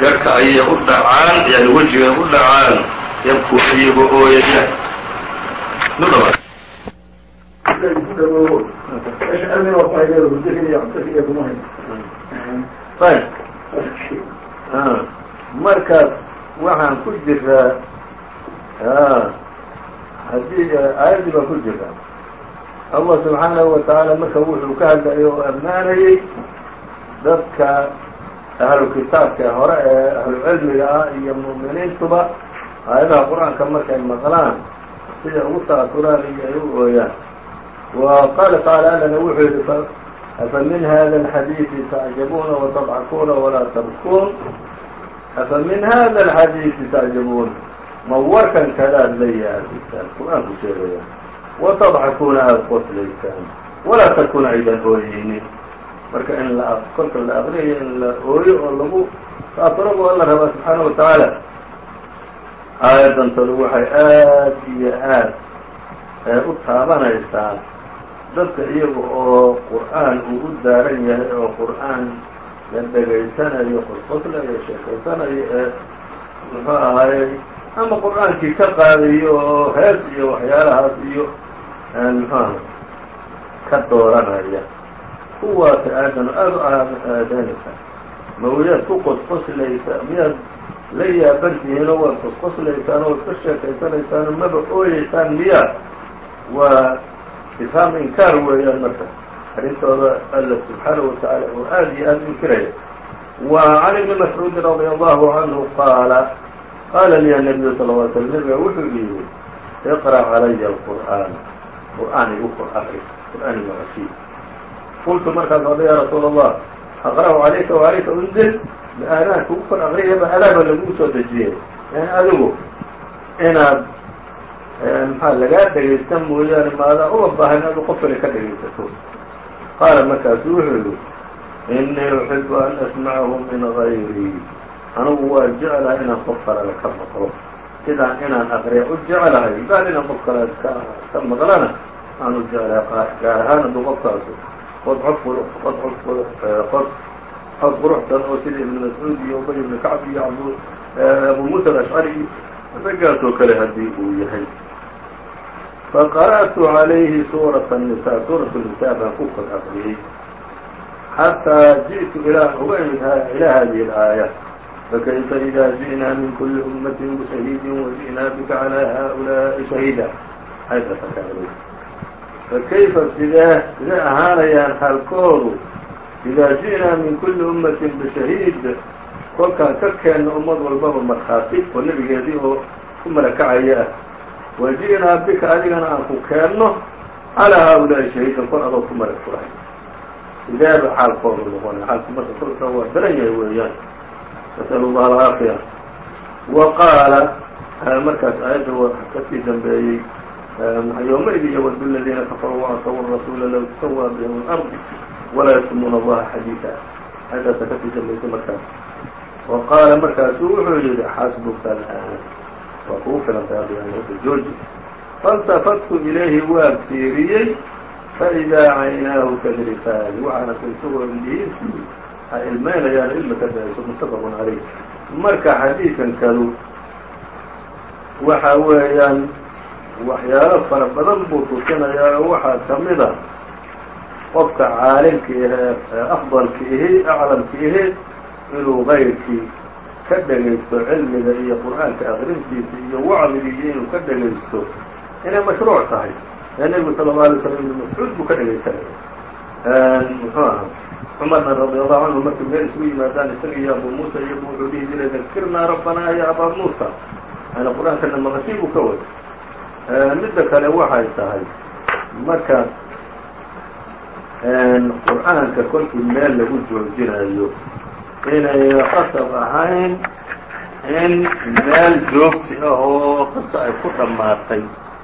garhka ayay u dhacaan yani wejigay u dhacaan yabkuuna iyagoo ooyaya markaas waxaan ku jiraa haddii aayaddii baa ku jirta allah subxaanahu wa tacaala marka wuxuu ka hadlayay oo ammaanayey dadka ahlu kitaabka hore ee ahlu cilmiga ah iyo mu'miniintuba aayadaha qur'aanka markay maqlaan siday ugu ta'asuraan iyo ay u ooyaan qaala tacaala allana wuxuu yidhi afa min hada alxadiidi tacjabuuna watadxakuuna walaa tabkuun afa min hada alxadiidi tacjabuun ma warkan kadaad la yaabisaan qur'aanku sheegaya watadxakuuna aada qoslaysaan walaa takuna aydan ooyeynin marka in kolka la aqriyayo in la ooyo oo lagu bu alla rabaa subxaana wa tacaala aayadantadu waxay aad iyo aad u taabanaysaa dadka iyaga oo qur'aan uu u daaran yahay oo qur'aan la dhegaysanayo qosqoslayo sheekaysanayo ee muxuu ahaayey ama qur'aankii ka qaadayo oo hees iyo waxyaalahaas iyo muxuaha ka dooranaya. Kuwaas aadan aada u aadeynaysaa ma wayaad ku qosqoslaysaa miyaad la yaabantihiinoo waad qosqoslaysaan oo iska sheekaysanaysaan maba ooyeysaan miyaa waa istifhaam inkaar weeyaan marka arrintooda alla subxaanahu wa tacaala oo aada iyo aada inkiraya wa can ibni mascuudin radia allahu canhu qaala qaala liya nabiyu sal ly slm wuxuu yidhi iqra' calaya alqur'aan qur'aan igu kor aqri qur'aan igu cashii qultu markaas odha ya rasuula allah aqra'u calayka wacalayka unzil aanaan kugu kor aqriyaba adaaba laguu soo dejiyay adigu inaad maxaa lagaa dhegaysta mooyaane maadaa uma baahan adu qof kale ka dhegaysato qaala markaasu wuxuu yidhi inii uxibu an asmacahu min gayrii anugu waa jeclahay inaan qof kalale ka maqlo. Sidaan inaan aqriya u jeclahay bal inaan qof kale ka maqlana aan u jeclahay gaar ahaan hadduu qofkaasu qodxo qod qod xod quruxsan oo sida ibnu mascuud iyo ubay ibnu kacb iyo abu muusa alashcari iyo raggaasoo kale haddii uu yahay faqara'tu calayhi suurat الnisa suurat الnisaa baan ku kor aqriyey xataa jiئtu ilaa uga imid ilaa hadihi اlaaya fakayfa ida ji'naa min kuli ummatin bishahiidi waji'naa bika calىa haؤulaaءi shahiida fakayfa sidee sidee ahaanayaan halkoodu idaa ji'naa min kuli ummatin bishahiid kolkaan ka keenno ummad walbaba markhaati oo nebigeedii oo ku malakacaya ah waji'naa bika adigana aan ku keenno calىa haؤulaaءi shahiidan kor adoo ku malag furahay sideeba xaalkoodu noqonay xaalku marka kolka waa daran yahay weeyaan nasأl اllah alcaafiya wa qaala markaas aayadda waa kasii dambeeyey yومئذ يود الذيina كفروا وعصوا الرسuل low تسوى بهم الأرض وlaa يكتموna الlaha xadيiثa aayadaasa kasii dambaysay markaas wa qaala markaasu wuxuu yihi xasbuka الآn waa kugu filantay hadda jooji faاlتafattu ilayhi waa fiiriyey faإidaa caynaahu tdrifaani waxaana ka isagoo indhihiisii ay ilmaynayaan ilmi ka dayso mutafaq عalayh marka xadiidkan kadu waxa weeyaan waxyaalo fara badan buu tusinayaa oo waxaa ka mid a qofka caalimka ahee ee afdalka ihi aclamka ihi inuu kayrkii ka dhegaysto cilmiga iyo qur'aanka akrintiisa iyo wacdigii inuu ka dhegaysto inay mashruuc tahay. Ee nebigu sala اlه alay slam ibnu mascuud buu ka dhegaysanaya muxuu aha cumarna radi allahu canhu markii meel isugu yimaadaan isaga iyo abu muusa iyagu wuxuu dhihi jiray dakirnaa rabbanaa ya abaa muusa. Ana qur'aankana maqashii buu ka wada midda kale waxay tahay marka qur'aanka kolkii meel lagu joojinayo inay qasab ahayn in meel joogti ah oo qisa ay ku dhammaatay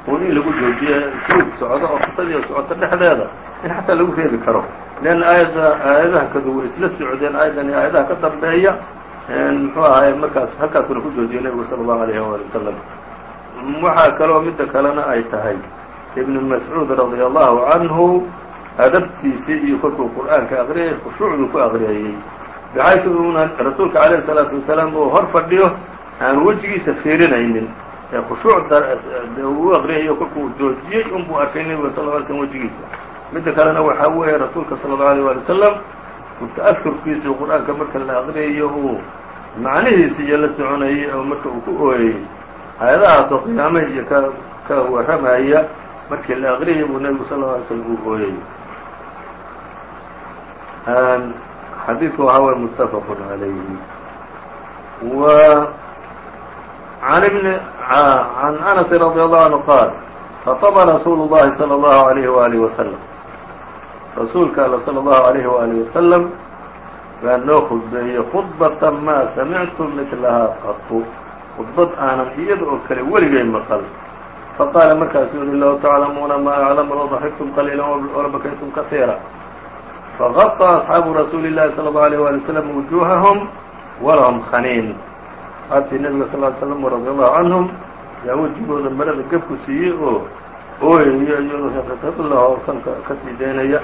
un in lagu joojiyo joog socdo oo qisadii socoto dhexdeeda in xataa lagu reebi karo. Leanna aayadda aayadaha kadu way isla socdeen aayaddan iyo aayadaha ka dambeeya muxuu ahaay markaas halkaasuna ku joojiyay nebigu sala allahu alayh waali wasalam waxaa kaloo midda kalena ay tahay? Ibnu mascuud radia allahu canhu adabtiisii iyo kolkuu qur'aanka aqriyay khushuucduu ku aqriyayey baxaysu una rasuulka calayhi salaatu wasalaam uu hor fadhiyo aan wejigiisa fiirinaynin. Ee khushuuc uu aqriyayo kolkuu joojiyey unbuu arkay nebiga sal ly slm wejigiisa. Midda kalena waxaa weeye rasuulka sala allau alيyه wali wasalam muta'afurkiisa qur'aanka marka la aqriyayo uu macnihiisa iyo la soconayay oo marka uu ku ooyey aayadahaasoo qiyaamaha iyo ka ka warramaya markii la aqriyay buu nebigu sal alay slm uu ooyey xadiidku waxaa way mutafaq عalayhi w عan bn عan أنس رضي الله عنه qاaل خطبa رasuul الlahi صلى الله عليه وآله وسلم rasuulka all slى الlaهu عalيه وآله وسلم baa noo khudbeeyey khudbaةa maa samictu midlahaa qatu khudbad aanan iyada oo kale weligay maqal faqaala markaasuu yihi low taclamuuna ma aclamu ladaxiktum qaliila walabakaytum kaثيirا fغطى أصxaabu rasuuli الlahi slى الlaه عليه وaلي وsلم وujuuهahم walahum khaniin asxaabtii nebiga sal ly slam radi allahu canhum yaa wejigooda marada gebku siiyey oo ooyaya iyadoo heqeqeqlaho sanka ka sii daynaya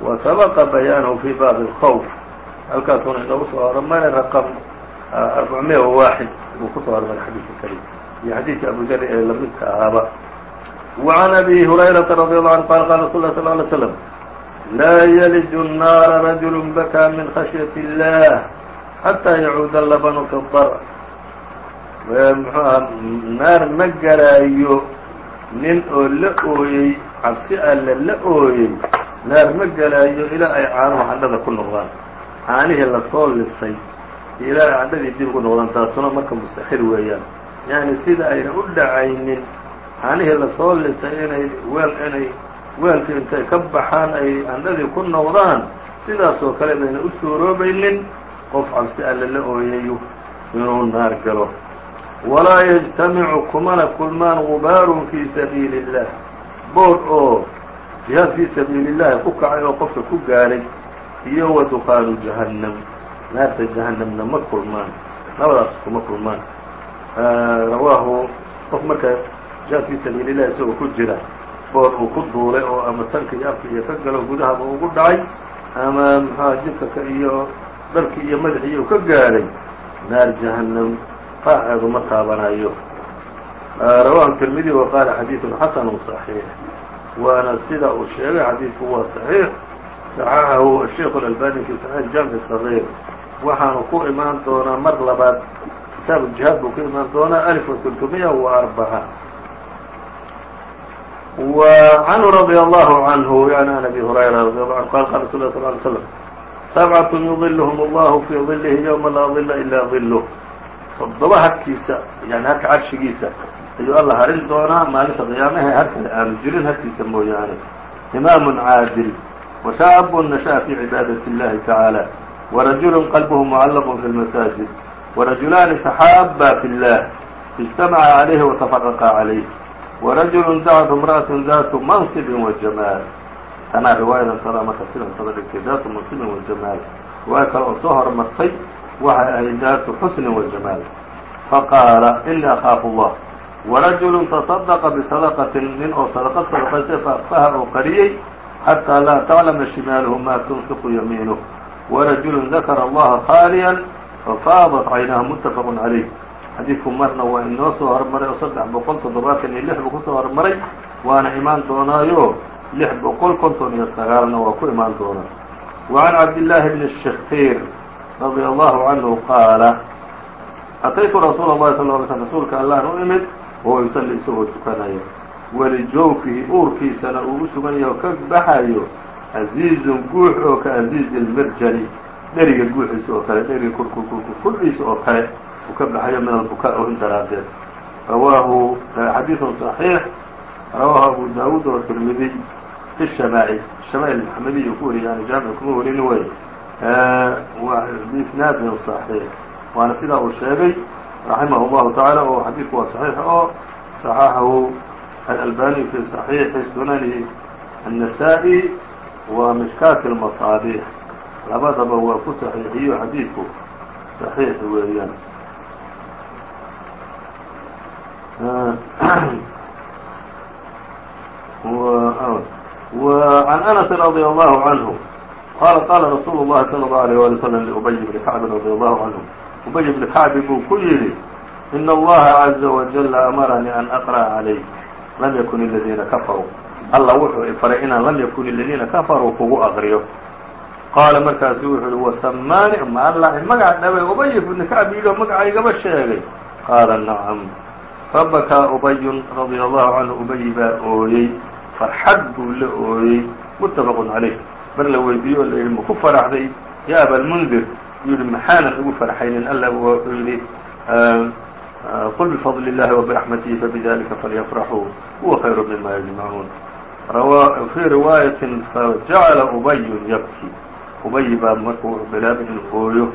wa sabaqa bayaanahu fii baabi الkhawf halkaasuna inoogu soo hormaray raqم arbacmiya waaxid buu kusoo hormaray xadiidka keliya iyo xadiidka abu dari ee lamidka ahaaba وعan abi هurayraةa radي alه anه qala qala rasul lah sl ly slm laa ylج الnaara rajul bakىa min khashyaة الlah xatىa yacuuda labanu fi الdar mxuaha naar ma garaayo nin oo la ooyey cabsi alle la ooyey naar ma garaayo ilaa ay caanuhu candhada ku noqdaan caanihii lasoo lisay ilaa ay candhadii dib ku noqdaan taasuna marka mustaxil weeyaan yani sida ayna u dhacaynin caanihii lasoo lisay inay weel inay weelkii intay ka baxaan ay candhadii ku noqdaan sidaasoo kale bayna u suuroobaynin qof cabsi alle la ooyayo inuu naar galo walaa yجtamicu kumana kulmaan gubaarun fii sabiili الlah boor oo jihaad fii sabiili الlahi ku kacay oo qofka ku gaaray iyo wa duqaanu jahannam naarta jahannamna ma kulmaan labadaas kuma kulmaan rawaahu qof marka jihaad fii sabiili الlahi isagoo ku jira boor uu ku duulay oo ama sanka iyo afka iyo ka galo gudahaba ugu dhacay ama mxuha jidka iyo dharki iyo madaxii uu ka gaaray naar jahannam faaceedu ma taabanayo rawahu tirmidi wa qaala xadiiثun xasanu صaxiix waana sida uu sheegay xadiidku waa صaxiix صaxaxahu الsheikh اlalbani fi صaxiix jami صغيir waxaanu ku imaan doonaa mar labaad kitaab jihaad buu ku imaan doonaa alf وتلتمiya وarبعة وعنه رضي الله عنه يعني عن أبي هريرة رضي الله عنه قال قال رsuل الله صلى اه عليه وسلم سبعة يظلهم الله في ظله يومa laa ظل إلا ظله toddoba harkiisa yani harka carshigiisa ayuu alla harin doonaa maalinta qiyaamaha har kale aanu jirin harkiisa mooyaane imaamu caadil وشhaaب نشأ في cibaadaة الlahi taعaalى ورaجuل qalبه معلق في الmaساجد ورaجuلaani تxaabا في الlah اجتمعa عaليه وتفرقا عaليه warajulu dacad imra'atu daatu mansibin wajamaal tanaa riwaayadan tadaa marka sidan tada dhigtay daatu mansibin wajamaal riwaaya kale oo soo hormartay waxay ahayd daatu xusnin wajamaal faqaala inii akhaafu allah warajulu taصadaqa bisadaqatin nin oo sadaqad sadaqaystay fafaha oo qariyey xataa laa taclama shimaaluhu maa tunfiqu yamiinuh warajulu dakara allaha khaaliyan fafaadat caynahu muttafaq calayh xadiidku marna waa inoo soo hormaray oo saddex boqol toddobaatan iyo lix buu ku soo hormaray waana imaan doonaayo lix boqol konton iyo sagaalna waa ku imaan doonaa wacan cabdillaahi bni shikhiir radia allahu canhu qaala ataytu rasuula allahi sal ly slm rasuulka allaan u imid wahuwa yusallii isagoo tukanaya welijowfihi uurkiisana uu u sugan yaho ka baxayo casiizun guux oo ka casiizi lmirjali dheriga guuxiisa oo kale dheriga kurkurkurkurkudhiisa oo kale uu ka baxayo min albukaa ohin daraaddeed rawaahu xadiiثun صaxiix rawaahu abu daawuud oo tirmidiy fi shamaa'il shamaa'il maxamediya ku wariyay yani jaamic kuma warin wey biisnaadin صaxiix waana sidaa uu sheegay raximah اllahu taعaalى oo xadiidku waa صaxiix oo صaxaxahu alalbani fi صaxiixi sunani النasaaئي wa mishkaati الmaصaabix labadaba waa ku saxiixiyo xadiidku صaxiix weeyaan وعن أنس رضي الله عنه qال qاla رsuuل الlahi صلى الله عليه ولي وسلم لأبي بن كعب رضي الله عنه أبي بن كعب buu ku yidhi إن الlaha عزa وجل أmرnي أn أقرأ عlيk lm ykن الذيina كفروا alla wuxuu ifaray inaan lam ykن الذيina كفروا kugu aqriyo qaala markaasu wuxuu yihi وsmaani ma alla magaca dhabay ubay بن كعب yidhi oo magacaygaba sheegay qaala نacم fabakaa ubayun radia allahu canhu ubayi baa ooyey farxad buu la ooyey muttafaqun calayh. Mar la weydiiye oo la yidhi maku faraxday? Ya abalmundir uu yidhi maxaanan ugu farxaynin alla waa yidhi qul bifadli اllahi wabiraxmatihi fabidalika falyafraxuu huwa khayru mima yajmacuun. Fii riwaayatin fajacala ubayun yabki. Ubayi baa marka wuxuu bilaabay inuu ooyo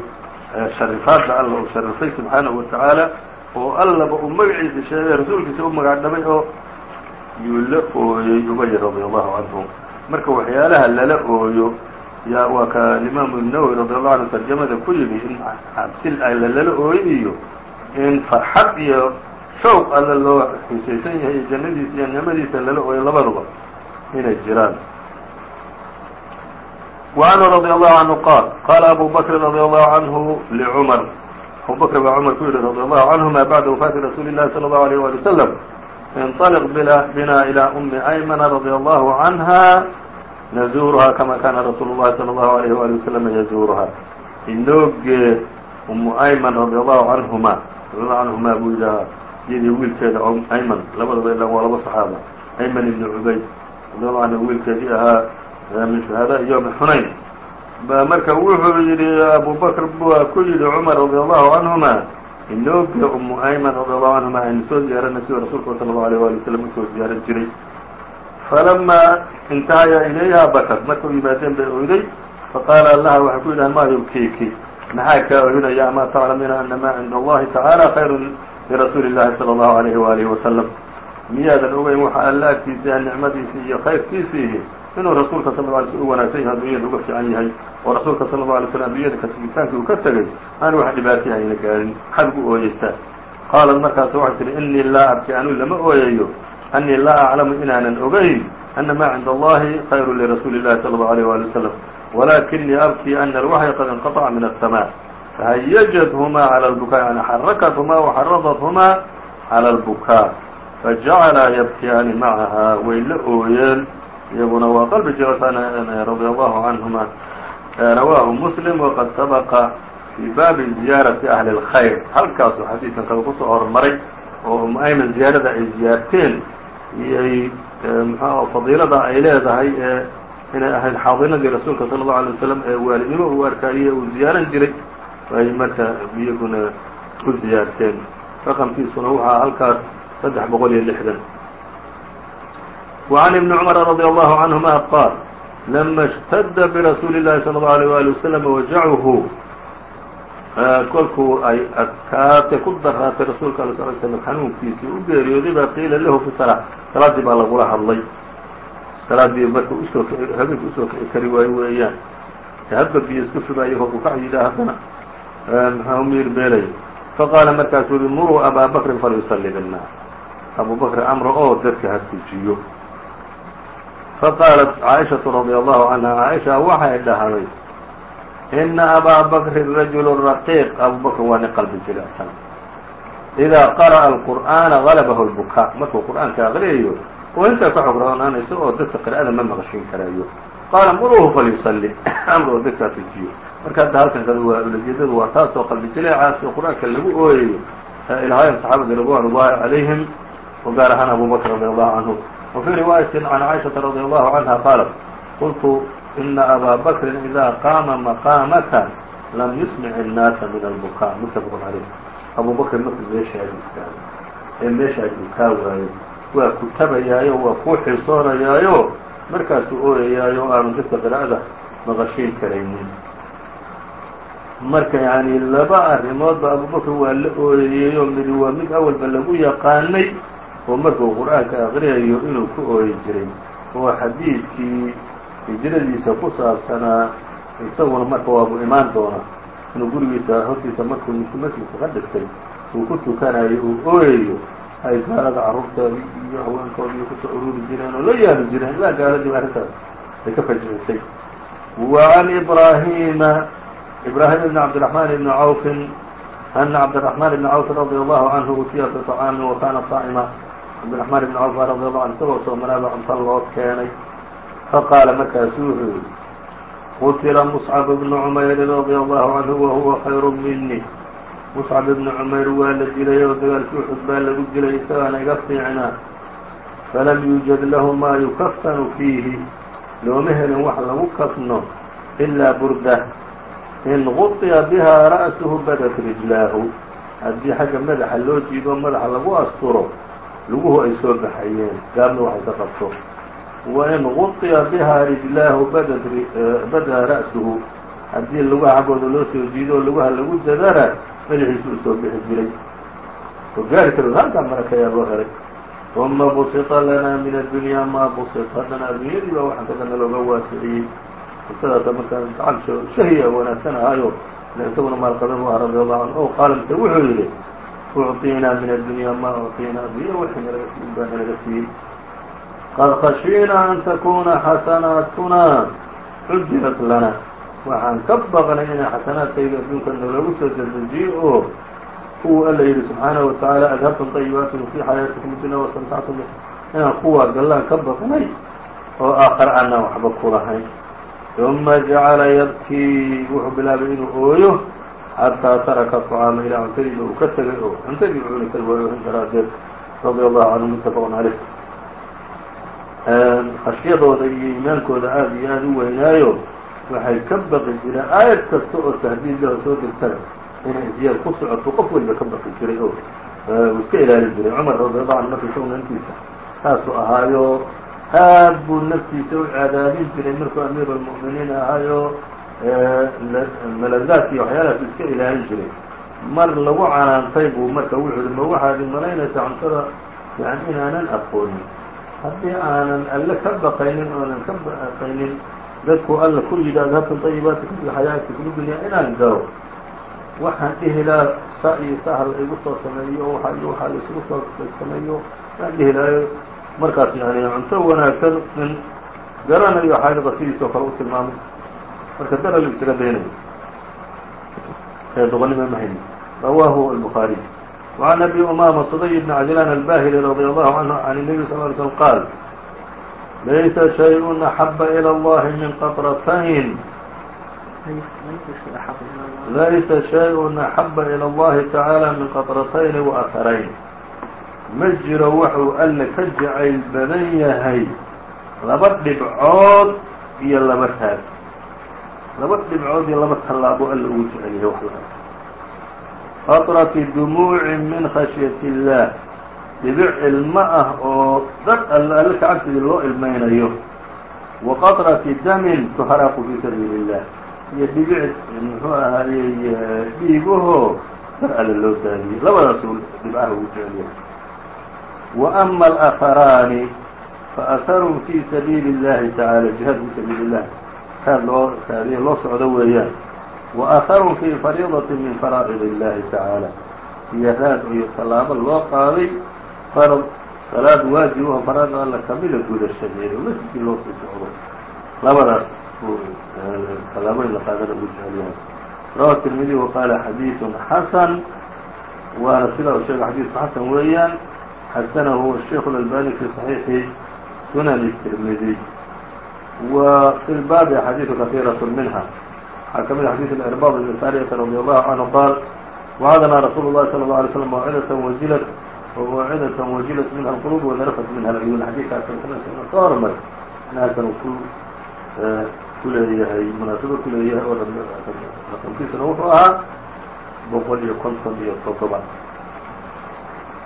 sharifaadda alla uu sharifay subxaanahu wa oo allaba uu magaciisa sheegay rasuulkiisa u magacdhabay oo yuu la ooyey ubay radي allahu canhu marka waxyaalaha lala ooyo yaa waa ka imaamu الnawwi radi allahu canhu tarjamada ku yidhi in cabsil alla lala ooyo iyo in farxad iyo showq alla loo xusaysan yahay iyo jannadiisa iyo nicmadiisa lala ooyo labaduba inay jiraan وعنه رضي الله عنه قال قال أبو بكر رضي الله عنه لعمر أبو بكر baa cمر ku yihi رضي الله عنهma بعد وفاة رsuuل اللhi صلى الله عليه ولي وسلم انطلق بنا إلى أم أيمن رضي الله عنها نزورها كما كان رsuuل اللhi صلى الله عليه وaلي وسلم يزورها inooge أم أيمن رضي الله عنهma رضي الله عنهma buu yidhaahaa iyadii wiilkeeda أيمن labadaba ila waa laba صحاaبة أيمن بن عubayd رضي الله عنه wiilkeedii ahaa min شhuهadاء يوم xunayn baa marka wuxuu yidhi abubakr bua ku yidhi cumar radi allahu canhuma inooge umu ayman radi allahu canhuma aynu soo ziyaaranay siduu rasuulku sala allahu alayh wali wasalam u soo ziyaaran jiray. Falamaa intahaya ilayhaa bakad marka u yimaadeen bay oyday faqaala laha waxay ku yidhahan ma yubkiiki maxaa kaa oynaya? Amaa taclamina ana maa cinda allahi tacaala khayrun lirasuuli illahi sala allahu alayhi waalihi wasalam miyaadan ogeyn waxa alla agtiisa nicmadiisii iyo khayrkiisiihi inuu rasuulka sal ه alay slm u wanaagsan yahay addunyada uga fiican yahay oo rasuulka sala الlaه alay slm addunyada katigitaankii uu ka tegay aan wax dhibaatay ayna gaarin maxaad ugu ooyeysaa qaalat markaas waxay tihi inii laa abki anuu lama ooyayo anii laa aclamu inaanan ogayn ana maa cinda allahi khayru lirasuuli الlahi salى الlaه alيه wali wsلم walakinii abkii ana alwaxya qad inqaطca min الsamاء fahayajadhmaa calى اlbukaa yani xarakathumaa waxaradathumaa calى اlbukaa fajacalaa yabkiyaani macaha way la ooyeen iyaguna waa qalbi jiratan radي allahu canهuma rawaahu muslim waqad sabaqa fii baabi ziyaarati ahli اlkhayr halkaasuu xadiidkan kale kusoo hormaray oo um ayman ziyaarada ay ziyaarteen iyay mxu fadiilada ay leedahay ee inay ahayd xaadinadii rasuulka salى الlaه alيه wasalam ee waalidnimo uu arkaaye uu ziyaaran jiray ay marka iyaguna ku ziyaarteen raqamkiisuna waxaa halkaas saddex boqol iyo lixdan وعن ابن cمر رضي الله عنهma qاaل لma اشتda برasuuل الlahi صلى الله عليه وaلي وسلم وجعhu kolkuu ay adkaatay ku daraatay rasuulka al صل sلم xanuunkiisii u geeriyooday baa qiila lahu في صلاة salaadii baa lagula hadlay salaadii marka usoo habeenka usoo kici kari waayo weeyaan hadba biyo isku shubaayo kolku ka yidhaa haddana mxuu miir beelay faqaala markaasuu yihi muruu abaa bakrin falyuصلي bالناas abu bakr amra oo dadka ha tujiyo faqaalat caaishaةu radي allahu canha caaisha waxay dhahday ina abaa bakrin rajulu raqiiq abu bakr waa nin qalbi jira isaga idaa qara'a alqur'aana galabahu lbukaa markuu qur'aanka aqriyayo oo intaa ka xog roonaanayso oo dadka qira'ada ma maqashin karayo qaala muruuhu falyusalli amro dadkaa tujiyo marka hadda halkan kada waa ulajeedadu waa taas oo qalbi jileecaas oo qur'aanka lagu ooyayo ee saxaabada ridwaanu llahi calayhim oo gaar ahaan abu radi allahu canhu وفي riwaayaة can caiشhaةa radي allahu canha qaalat qultu ina abaa bakrin إida qaama maqaamaka lam yusmic الnaasa min albukا mutafq عalيh abu bakr markuu meeshaadi istaago ee meeshaadi uu kaa waayo waa ku tabayaayo waa kuu xiisoonayaayo markaasuu ooyayaayo aanu dadka qiraa'ada maqashiin karaynin marka yani laba arrimoodba abubakr waa la ooyayeeyo midi waa mid awalba lagu yaqaanay oo markuu qur'aanka aqriyayo inuu ku ooyi jiray oo xadiidkii hijradiisa ku saabsanaa isaguna marka waabu imaan doona inuu gurigiisa hortiisa markuu masjidka ka dhistay uu ku tukanayo uu ooyayo ay gaalada carruurtoodii iyo haweenkoodii ku soo ururi jireen oo la yaabi jireen ilaa gaaladiiba arrintaas ay ka fajcisay wa can ibraahiima ibraahim ibn cabdiraxmaan ibni cawfin ana cabdiraxmaan ibni cawf radi allahu canhu utiya biطacaamin wa kana saa'ima cabdiraxmaan ibni cawf radi allahu canhu isagoo soomanaaba cunto loo keenay. Faqaala markaasu wuxuu yihi qutila muscab bnu cumayri radi allahu canhu wahuwa khayru mini muscab ibnu cumayr waa la dilay oo dagaalkii uxud baa lagu dilay isagaana iga fiicnaa. Falam yuujad lahu maa yukafanu fiihi. Looma helin wax lagu kafno ilaa burda. In guطiya bihaa ra'suhu badat rijlaahu. Haddii xagga madaxa loo jiido madaxa lagu asturo luguhu ay soo baxayeen gaabna waxay ka qabto. Wa in guطiya bihaa rijlaahu bada ra'suhu. Haddii lugaha xaggooda loo soo jiido oo lugaha lagu dadana madaxiisu u soo bixi jiray. Oo gaari karo halkaa marakayaa loo helay. Uma busita lanaa min addunyaa maa busit haddana addunyadii baa waxaan kadana looga waasiciyey. Qisadaasa markaa gacal shahiya wanaagsan ahaayo isaguna maalqadan u ah radi allahu canhu qaala mise wuxuu yidhi ucطiinaa min addunyaa maa ucطiinaa addunya waxay nalaga siin baa nalaga siiyey qad khashiinaa an takuna xasanaatunaa xujirat lana waxaan ka baqnay inay xasanaadkayga adduunka naloogu soo dedejiyo oo kuwa alla yidhi subxaanaه wa tacaala adhabtum طayibaatikum fii xayaatikum dunya wastamtactum inaan kuwaa gallaan ka baqnay oo aakhare aanaan waxba ku lahayn uma jacala yabkii wuxuu bilaabay inuu ooyo xataa taraka طcaama ilaa cuntadiiba uu ka tegay oo cuntadii cuni kari waayo ohin daraadeed radia allahu canhu muttafaqun caleyh khashyadooda iyo iimaankooda aada iyo aada u weynaayo waxay ka baqi jireen aayad kasta oo tahdiidlaho soo degtana inay isyaal ku socoto qof weliba ka baqi jiray oo uu iska ilaalin jiray cumar radiallahu canhu marka isaguna intiisa saasuu ahaayo aad buu naftiisa u cadaadin jiray markuu amiiru lmu'miniin ahaayo maladaadka iyo waxyaalahaasuu iska ilaalin jiray. Mar lagu canaantay buu marka wuxuu yihi ma waxaad imalaynaysaa cuntada yani inaanan aqoonin. Haddii aanan alle ka baqaynin oonan ka baqaynin dadku alla ku yidhi adhabtum طayibaatikum fi xayaatikum dunya inaan garo waxaan dhihi laha sa iyo sahal igu soo sameeyo waxa iyo waxaa la isugu soo sameeyo. Aan dhihi lahayo markaas yani cunto wanaagsan in garanayo xaaliqa sidiisoo kale u tilmaamay marka daral isaga daynayo ee doqonnima ma hayni rawaahu الbخaariي وعn أbي أmاmة صdy بن cجلان الbاhلي رضي الله عنه عن النبي صلى اه عليه وسلم qاaل laysa شhayء أحبa إلى الlahi min qطرتين laysa شhayء أحبa إلى الlahi taعaalى min qطرتين وأثرayn ma jiro wuxuu alle ka jacayl badan yahay laba dhibcood iyo laba taag laba dhibcood iyo laba tallaabo alla ugu jecel yahay wax laga fatraki dumuuci min khashyati illaah dhibic ilmo ah oo dad all alle kacabsidii loo ilmaynayo. Wa qatrati damin tuharaqu fii sabiili illah iyo dhibic muxuu ahaaye dhiigaho dar alle loo daadiye labadaasuu dhibcaha ugu jecel yahay. Wa ama alafaraani fa aharun fii sabiili اllahi tacaala jihaad fii sabiili اllah kaad loo kaadiya loo socdo weeyaan wa aharun fii fariidaةi min faraa'id اllahi tacaala iyo raad iyo tallaabo loo qaaday farad salaad waajib oo faraada alla kamida gudashadeeda masjidkii loo sii socdo labadaas tallaabooyin la qaadana ugu jecel yahay rawa tirmidi wa qaala xadiiثu xasan waana sidaa u sheega xadiidku xasan weeyaan xasanahu الشheikh الألbاني في صحيiحi sunan التirmidي و في الbaabi أxaadiiث kaثيiraة minha waxaa ka mid xadيث الإرباض بن sاryة رضي الله عنه qاal وعdnaa رsuل الlahi صلى الله عليه وسلم موعdة وجiلت وموعdة وجiلت minha القلوب وdرفت minha العyuن xadiiثkaas soo hormay halkan ku ku leeyahay munaasabo ku leeyahay oo raqمkiisuna wuxuu ahaa boqol iyo konton iyo todoba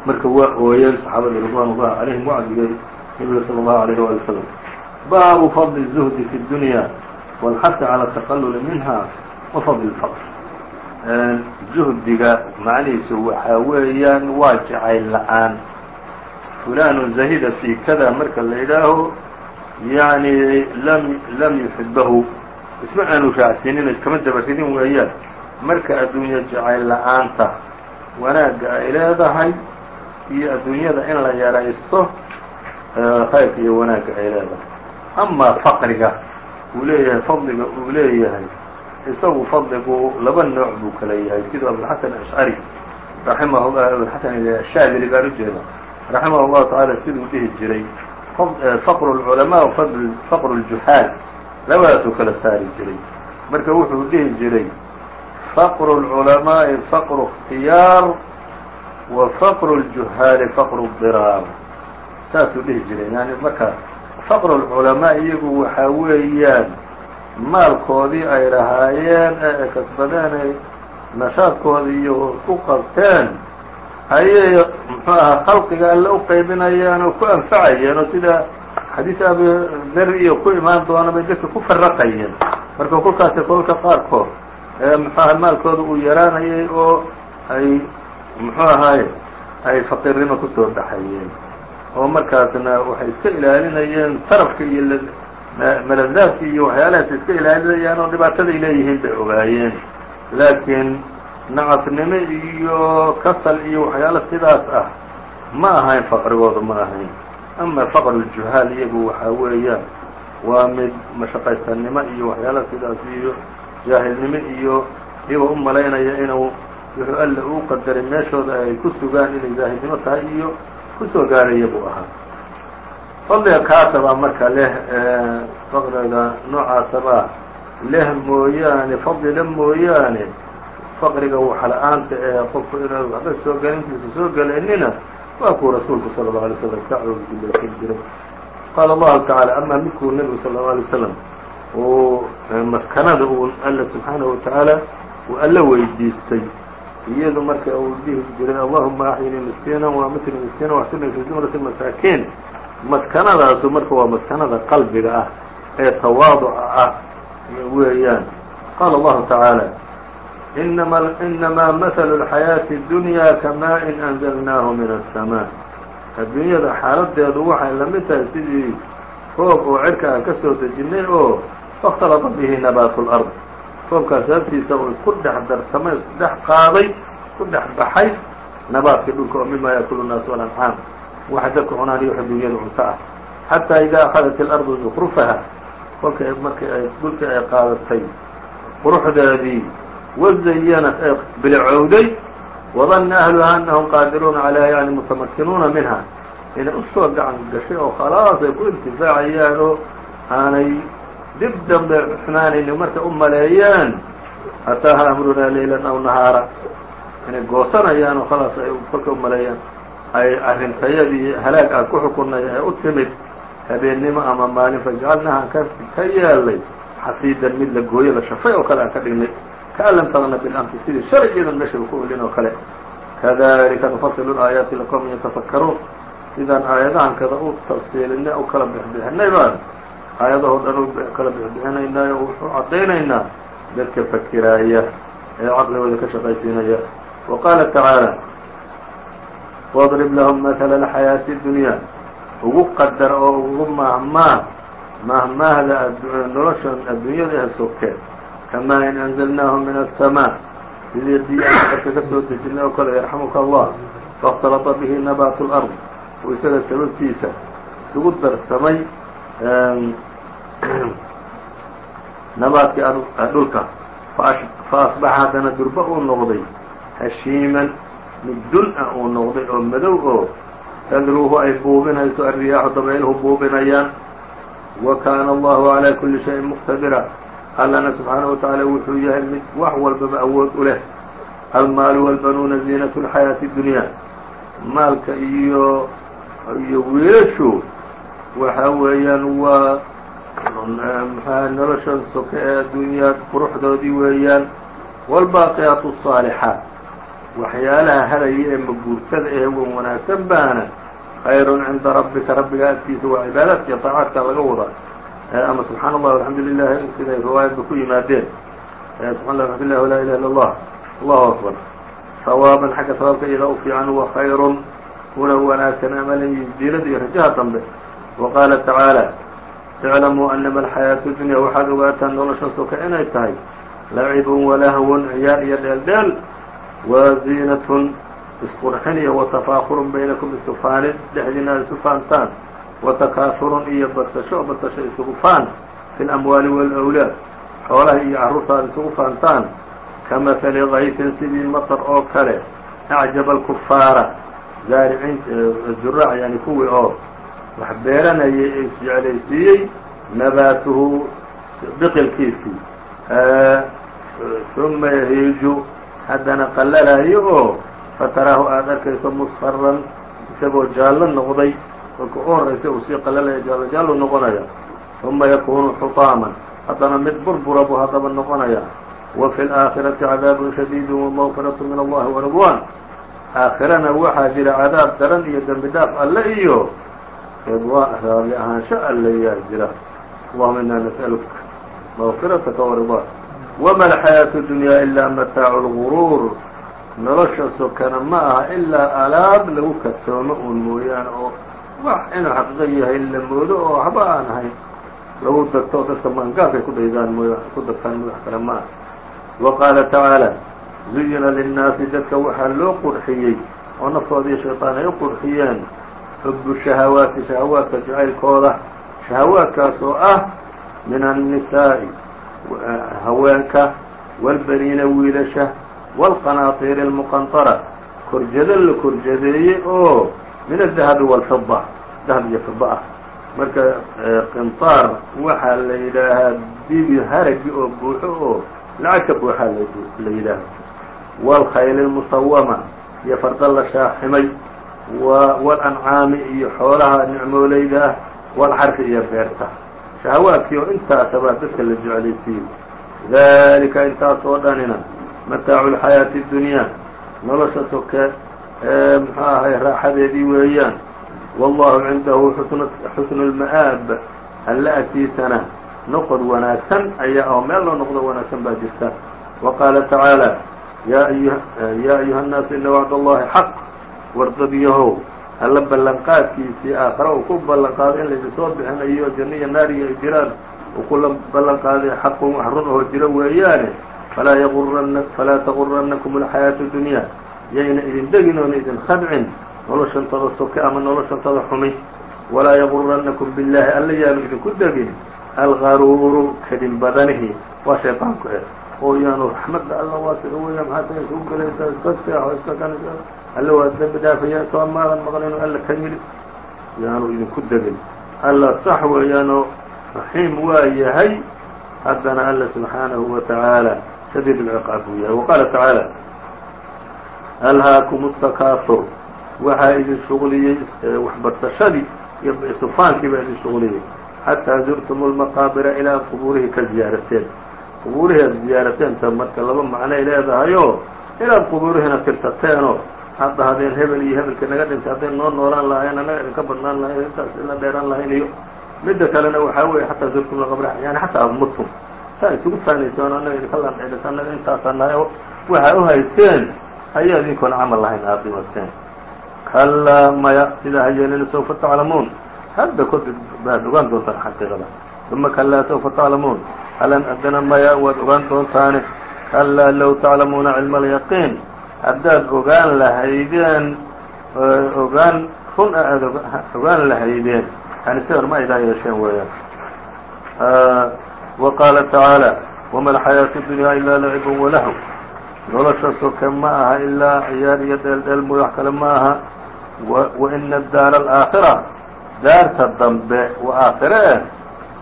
marka waa ooyeen saxaabada ridwan ullahi calayhim wacdigay nebiga salى اllahu عalيh wali wslam baabu fadl الزhdi fi الdunya wاlxahi calى التaqaluli minha wa fadl الfqr zuhdiga macnihiisu waxaa weeyaan waa jacayl la-aan fulanu zahida fi kada marka la yidhaaho yani lam lam yuxibahu isma aanu raacsiinin iskama dabaridin weeyaan marka adduunyo jacayl la-aanta wanaagga ay leedahay iyo adduunyada in la yaraysto khayrka iyo wanaagga ay leedahay amaa faqriga uu leeyahay fadliga uu leeyahay isagu fadligu laba nooc buu kala yahay siduu abulxasan ashcari raximah abulxasan shaadili baan ujeeda raximah اllahu tacaala siduu dhihi jiray faqru اlculamaa wa faqru اljuhaal labadaasuu kala saari jiray marka wuxuu dhihi jiray faqru اlculamaaءi faqru اkhtiyaar wa faqru اljuhaali faqru اdiraar saasuu dhihi jiray yani marka faqru اlculamaa iyagu waxaa weeyaan maalkoodii ay lahaayeen ee ay kasbadeen ay nashaadkoodii iyo ku qabteen ayay muxuu ahaa khalqiga alle u qaybinayeen oo ku anfacayeen oo sida xadiis abi der iyo ku imaan doona bay dadka ku faraqayeen marka kolkaasi kolka qaarkood ee muxuu aha maalkooda uu yaraanayay oo ay muxuu ahaaye ay faqiirnimo ku soo baxayeen oo markaasna waxay iska ilaalinayeen tarafka iyo maladaadka iyo waxyaalahaas iska ilaalinayaan oo dhibaataday leeyihiin bay ogaayeen. Laakiin nacasnimo iyo kasal iyo waxyaalo sidaas ah ma ahayn faqrigooda ma ahayn. Ama faqru ljuhaal iyagu waxaa weeyaan waa mid mashaqaysanimo iyo waxyaala sidaas iyo jaahilnimo iyo iyagoo u malaynaya inuu wuxuu alle uu qadaray meeshooda ay ku sugaan inay jaahilnimo tahay iyo ku soo gaaraya buu ahaa. Fadliga kaasabaa marka leh faqriga noocaasabaa leh mooyaane fadlila mooyaane faqriga waxla-aanta ee qofku inuu waxba soo gelintiisa soo gelanina waa kuu rasuulku sala allau alay slam ka cawdulasan jiray qaala allahu tacaala amaa midkuu nebigu sala allau alay slam uu maskanada uu alla subxaanahu watacaala uu alla weydiistay iyadu marka uu dhihi jiray allahuma axyinii miskiina wamitni miskiina waxtirnii fi jumlati masaakiin maskanadaasu marka waa maskanada qalbiga ah ee tawaaduca ah weeyaan qaala allahu tacaala inamaa mahalu الxayaaةi الdunya kamaaءin anzalnaahu min الsamaaء adduunyada xaaladeedu waxay la mid tahay sidii roob oo cirka aan ka soo dejinay oo faاkhtalata bihi nabaatu اlأrض roobkaas sababtiisa uu isku dhex darsamay isku dhex qaaday isku dhex baxay nabaadkii dhulka oo mima yakulu الnaas walancaam waxa dadku cunaan iyo wax adduunyada cunto ah xataa idaa akhadat اlarضu zukrufaha kolkay markii ay dhulkii ay qaadatay quruxdeedii wazayanat ay bilicowday wadanna ahluha anahum qaadiruuna calayha yani mutamakinuuna minha inay usoo gacan gashay oo khalaas ay ku intifaacayaan oo aanay dib dambe xumaanayni markay u maleeyeen ataaha amrunaa leylan aw nahaara. Inay goosanayaan oo khalaas ay kolkay u maleeyaan ay arrintayadii halaag aan ku xukunnay ay u timid habeennimo ama maalin fajcalnaha aan ka yeelnay. Xasiidan mid la gooyo la shafay oo kale aan ka dhignay. Kaan lam tagna bilamsi sidii shalay iyadan meeshaba ku olin oo kale. Kadalika nufasilu laayaati liqowmin yatafakkaruun. Sidaan aayadahan kada u tafsiilinay u kala bixbixinay baan aayadahoo dhan u kala bixbixinaynaa oo wuxuu caddaynaynaa dadka fakiraaya ee caqligooda ka shaqaysiinaya wa qaala tacaala واضرب لهم مثل الحياة الدuنيا ugu qadar oo ugu mahmaah mahmaahda noloshan adduunyada ee sogteen kamaa in أنزلnaahu min السماء sidii biyaha qarka ka soo dejinay oo kale yarxamuka allah faاkhtalطa bihi nabaat الأrض uu isaga sababtiisa isugu darsamay *clears throat* nabaadkii ah, dhulka. Faasbaxa haddana durba uu noqday. Hashiiman mid dun ah uu noqday oo madow oo tadruuhu ay buubinayso alriyaaxu dabayluhu buubinayaan. Wa kaana allahu calaa kulli shayin muqtadira. Allana subxaanahu watacaala wuxuu yahay mid wax walbaba awood u leh. Almaalu walbanuuna ziinatu lxayaati dunya. Maalka iyo iyo wiilashu waxa weeyaan waa mxua noloshan soke ee adduunyaa quruxdoodii weeyaan wاlbaaqiyaatu الصaalixaat waxyaalaha haraya ee maguurtada ee wan wanaagsan baana khayrun cinda rabbika rabbiga agtiisa waa cibaadaadka iyo طaacaadka laga wada ama subxaan allah alxamdu lilah siday riwaayadba ku yimaadeen subxan lah alxamdu lilah walaa ilaha illa allah allahu akbar hawaaban xagga sawaabka iyadaa u fiican wa khayrun una wanaagsan amalan diinada iyo rajaha dambe wa qaala tacaalى اclamuu anama alxayaaةu dunya waxaad ogaataan nolosha soka inay tahay lacibun walahwun ciyaar iyo dheeldheel wa ziinatun isqurxin iyo watafaakurun baynakum isufaanid dhexdiina ad isu faantaan watakaahurun iyo badsasho badsasho isugu faan fi اlamwaali wاlأwlaad xoolaha iyo carruurta aad isugu faantaan ka mahali kaysin sidii maطr oo kale acjaba alkufaara zaariciin zuraac yani kuwii oo wax beeranayay ee isjeclaysiiyey nabaatuhu biqilkiisii uma yahiiju haddana qallalaayo oo fataraahu aada arkayso musfaran isagoo jaallo noqday kolka u horraysa uu sii qallalaya jaallo jaallu noqonaya. Uma yakunu xutaaman haddana mid burbura buu haddaba noqonaya. Wa fi alaakhirati cadaabun shadiidu wamawfiratu min allahi waridwan aakhirana waxaa jira cadaab daran iyo dembi alle iyo ridwaan raalli ahaansho allayaa jira. Allahuma inaa nas'aluka maqfirataka waridwan wama alxayaaةu dunyaa ilaa mataacu lguruur nolosha sokana ma aha ilaa alaab lagu kadsoomo uun mooyaane oo wax inuu xaqiiqo yahay la moodo oo waxba aan ahayn. Lagu dagto oo dadka maangaalkay ku daydaan mooyaane ku dagtaan madax kale ma ah wa qaala tacaala zuyina linnaasi dadka waxaa loo qurxiyey oo naftooda iyo shaytaan ay u qurxiyeen xubu shahawaati shahawaadka jacaylkooda shahawaadkaas oo ah min annisaa'i haweenka walbaniina wiilasha waalqanaatiiri almuqantara korjado la korjadeeyey oo min adahabi waalfida dahab iyo fida ah marka qintaar waxaa la yidhaahaa dibi haragi oo buuxo oo lacag buuxaa la yidhaaha waalkhayli almusawama iyo farda la shaaximay walancaami iyo xoolaha nicmoolayda ah walxarfi iyo beerta. Shahawaankii oo intaasabaa dadka la jeclaysiin. Daalika intaas oo dhanina mataacu lxayaati dunyaa nolosha soke ee muxuu ahay raaxadeedii weeyaan. Wallahu cindahu xusnu lma'aab alle agtiisana noqod wanaagsan ayaa oo meel loo noqdo wanaagsan baa jirta. Wa qaala tacaala yaa ayuha annaasu ina wacd allahi xaq wardadyahow alla ballanqaadkiisii aakhare uu ku ballanqaaday in laydi soo bixinayo janniya naariga ay jiraan. Uu kula ballanqaaday xaqun wax run oo jiro weeyaane. Falaa yaquranna falaa taqurannakum alxayaatu dunyaa. Yayna idin degin oona idin khabcin noloshantada soke ama noloshantada xumi. Walaa yaqurannakum billaahi alla yaanu idinku degin. Algaruuru kadin badanihi. Waa shayqaanku e eh. oo yaanu raxmadda alla waasico weya maxaa ta isugu gelaysaa iska seexo iska kanisa alla waa dembi dhaafaya soo maadan maqlinu alla ka yidhi yaanu idinku degin alla sax weeyaanoo raxiim waa yahay haddana alla subxaanahu wa tacaala shadiid اlciqaab buu yahay waqaala tacaala alhaakum الtakaafur waxaa idin shuqliyey waxbadsashadii iyo isufaankii baa idin shuqliyey xataa zurtum اlmaqaabira ilaa qubuurihii ka ziyaarateen qubuurihii aad ziyaarateenta marka laba macnay leedahayoo inaad qubuurihina tirtateenoo had dhahdeen hebel iyo hebelka naga dhintay hadday noo noolaan lahayn annaga idinka badnaan lahayn intaas ila dheeraan lahayn iyo midda kalena waxaa weeye xataa zurtum lqabra yani xataa aada mudtum saa isugu faanaysaan annaga idinka landheedhisa annaga intaasaan nahay waxaa u hayseen ayaa idinkoon camal lahayn aada dhimateen kalaa maya sidaa ha yeelina sawfa taclamuun? Hadda kodib baad ogaan doontaan xaqiiqada. Uma kalaa sawfa taclamuun? Halan haddana maya waad ogaan doontaane? Kalaa low taclamuuna cilma alyaqiin haddaad ogaan lahaydeen ogaan run a aada ogaan lahaydeen yani si hor ma aydaa yeesheen weeyaan. Wa qaala tacaalى wama alxayaaةu dunyaa ilaa lacibun walahu nolosha soke ma aha ilaa ciyaar iyo dheeldheel mooy wax kale ma aha. Waina daara alaakhira daarta dambe wa aakhire eh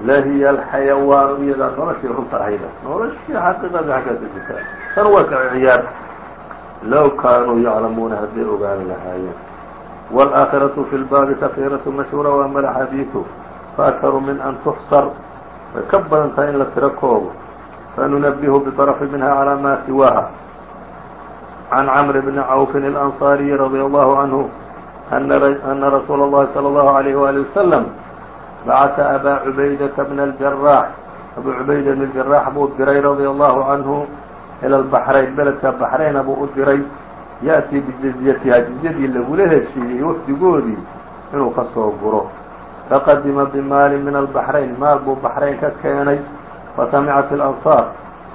lahiya alxayawaanu iyadaa noloshii runta ahayda noloshii xaqiiqada xaggaasa jirta tan waa ka ciyaar low kaanuu yaclamuuna hadday ogaan lahaayeen wاlآakhiraةu fi lbaabi kahiiraةu mashhuura waama alxadiiثu faakharu min an tuxsar way ka badan tahay in la tiro koobo fanunabihu biطرfi minha calىa ma siwaaha عن cمر بن عوف الأنصاري رضي الله عنه أن رsuuل الlhi صلى الله عليه وaلي وسلم bacث أbا عubaydة بن الجراح أbو عubayda بن الجراح buu diray رضي الله عanه إlى البحrayn beledka بحrayna buu u diray yأتي بجزيتha jizyadii lagula heshiiyey wfdigoodii inuu ka soo guro faqadima bmaali min البحrayn maal buu بحrayn ka keenay fasamcat الأنصاar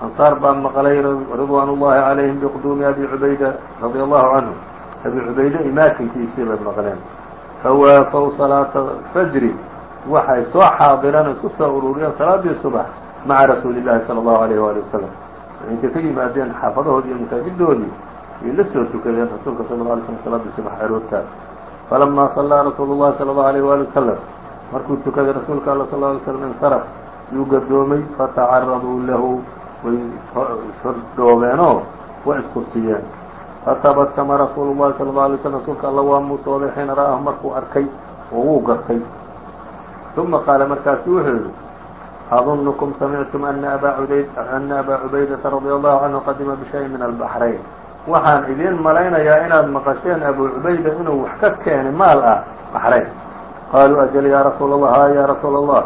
anصاar baa maqlay ridوaan الlahi عalayهim بqduumi abi cubayda radي الlahu canهu abi cubayde imaatinkiisii bay maqleen fawaafow salaaةa fajri waxay soo xaadireen o isku soo ururiyeen salaadii subax maca rasuuli الlahi salى الlahu عalيه wali wasalam intay ka yimaadeen xaafadahoodii iyo masaajidoodii ayay la soo tukadeen rasuulka sal lla alay slm salaadda subax xeroodtaas falamaa sallaa rasuulu llahi sala allahu alayh waali wasalam markuu tukaday rasuulka alla sal alay slam insaraf yuu gadoomay fatacaraduu lahu way ishordhoobeenoo way iskursiyeen fatabasama rasuulu llahi sala allau alay slm rasuulka alla waa muusooday xiina ra'ahu markuu arkay oo wuu gartay uma qaala markaasi wuxuu yihi أظنكم سمعتم أن أbا عubaydةa رضي الله عنه qadima بشhayء min البحrayn waxaan idin malaynayaa inaad maqasheen أbu cubayda inuu wax ka keenay maal ah بحrayn qaluu أjل ya rasuul الlah ha ya rasuul الlah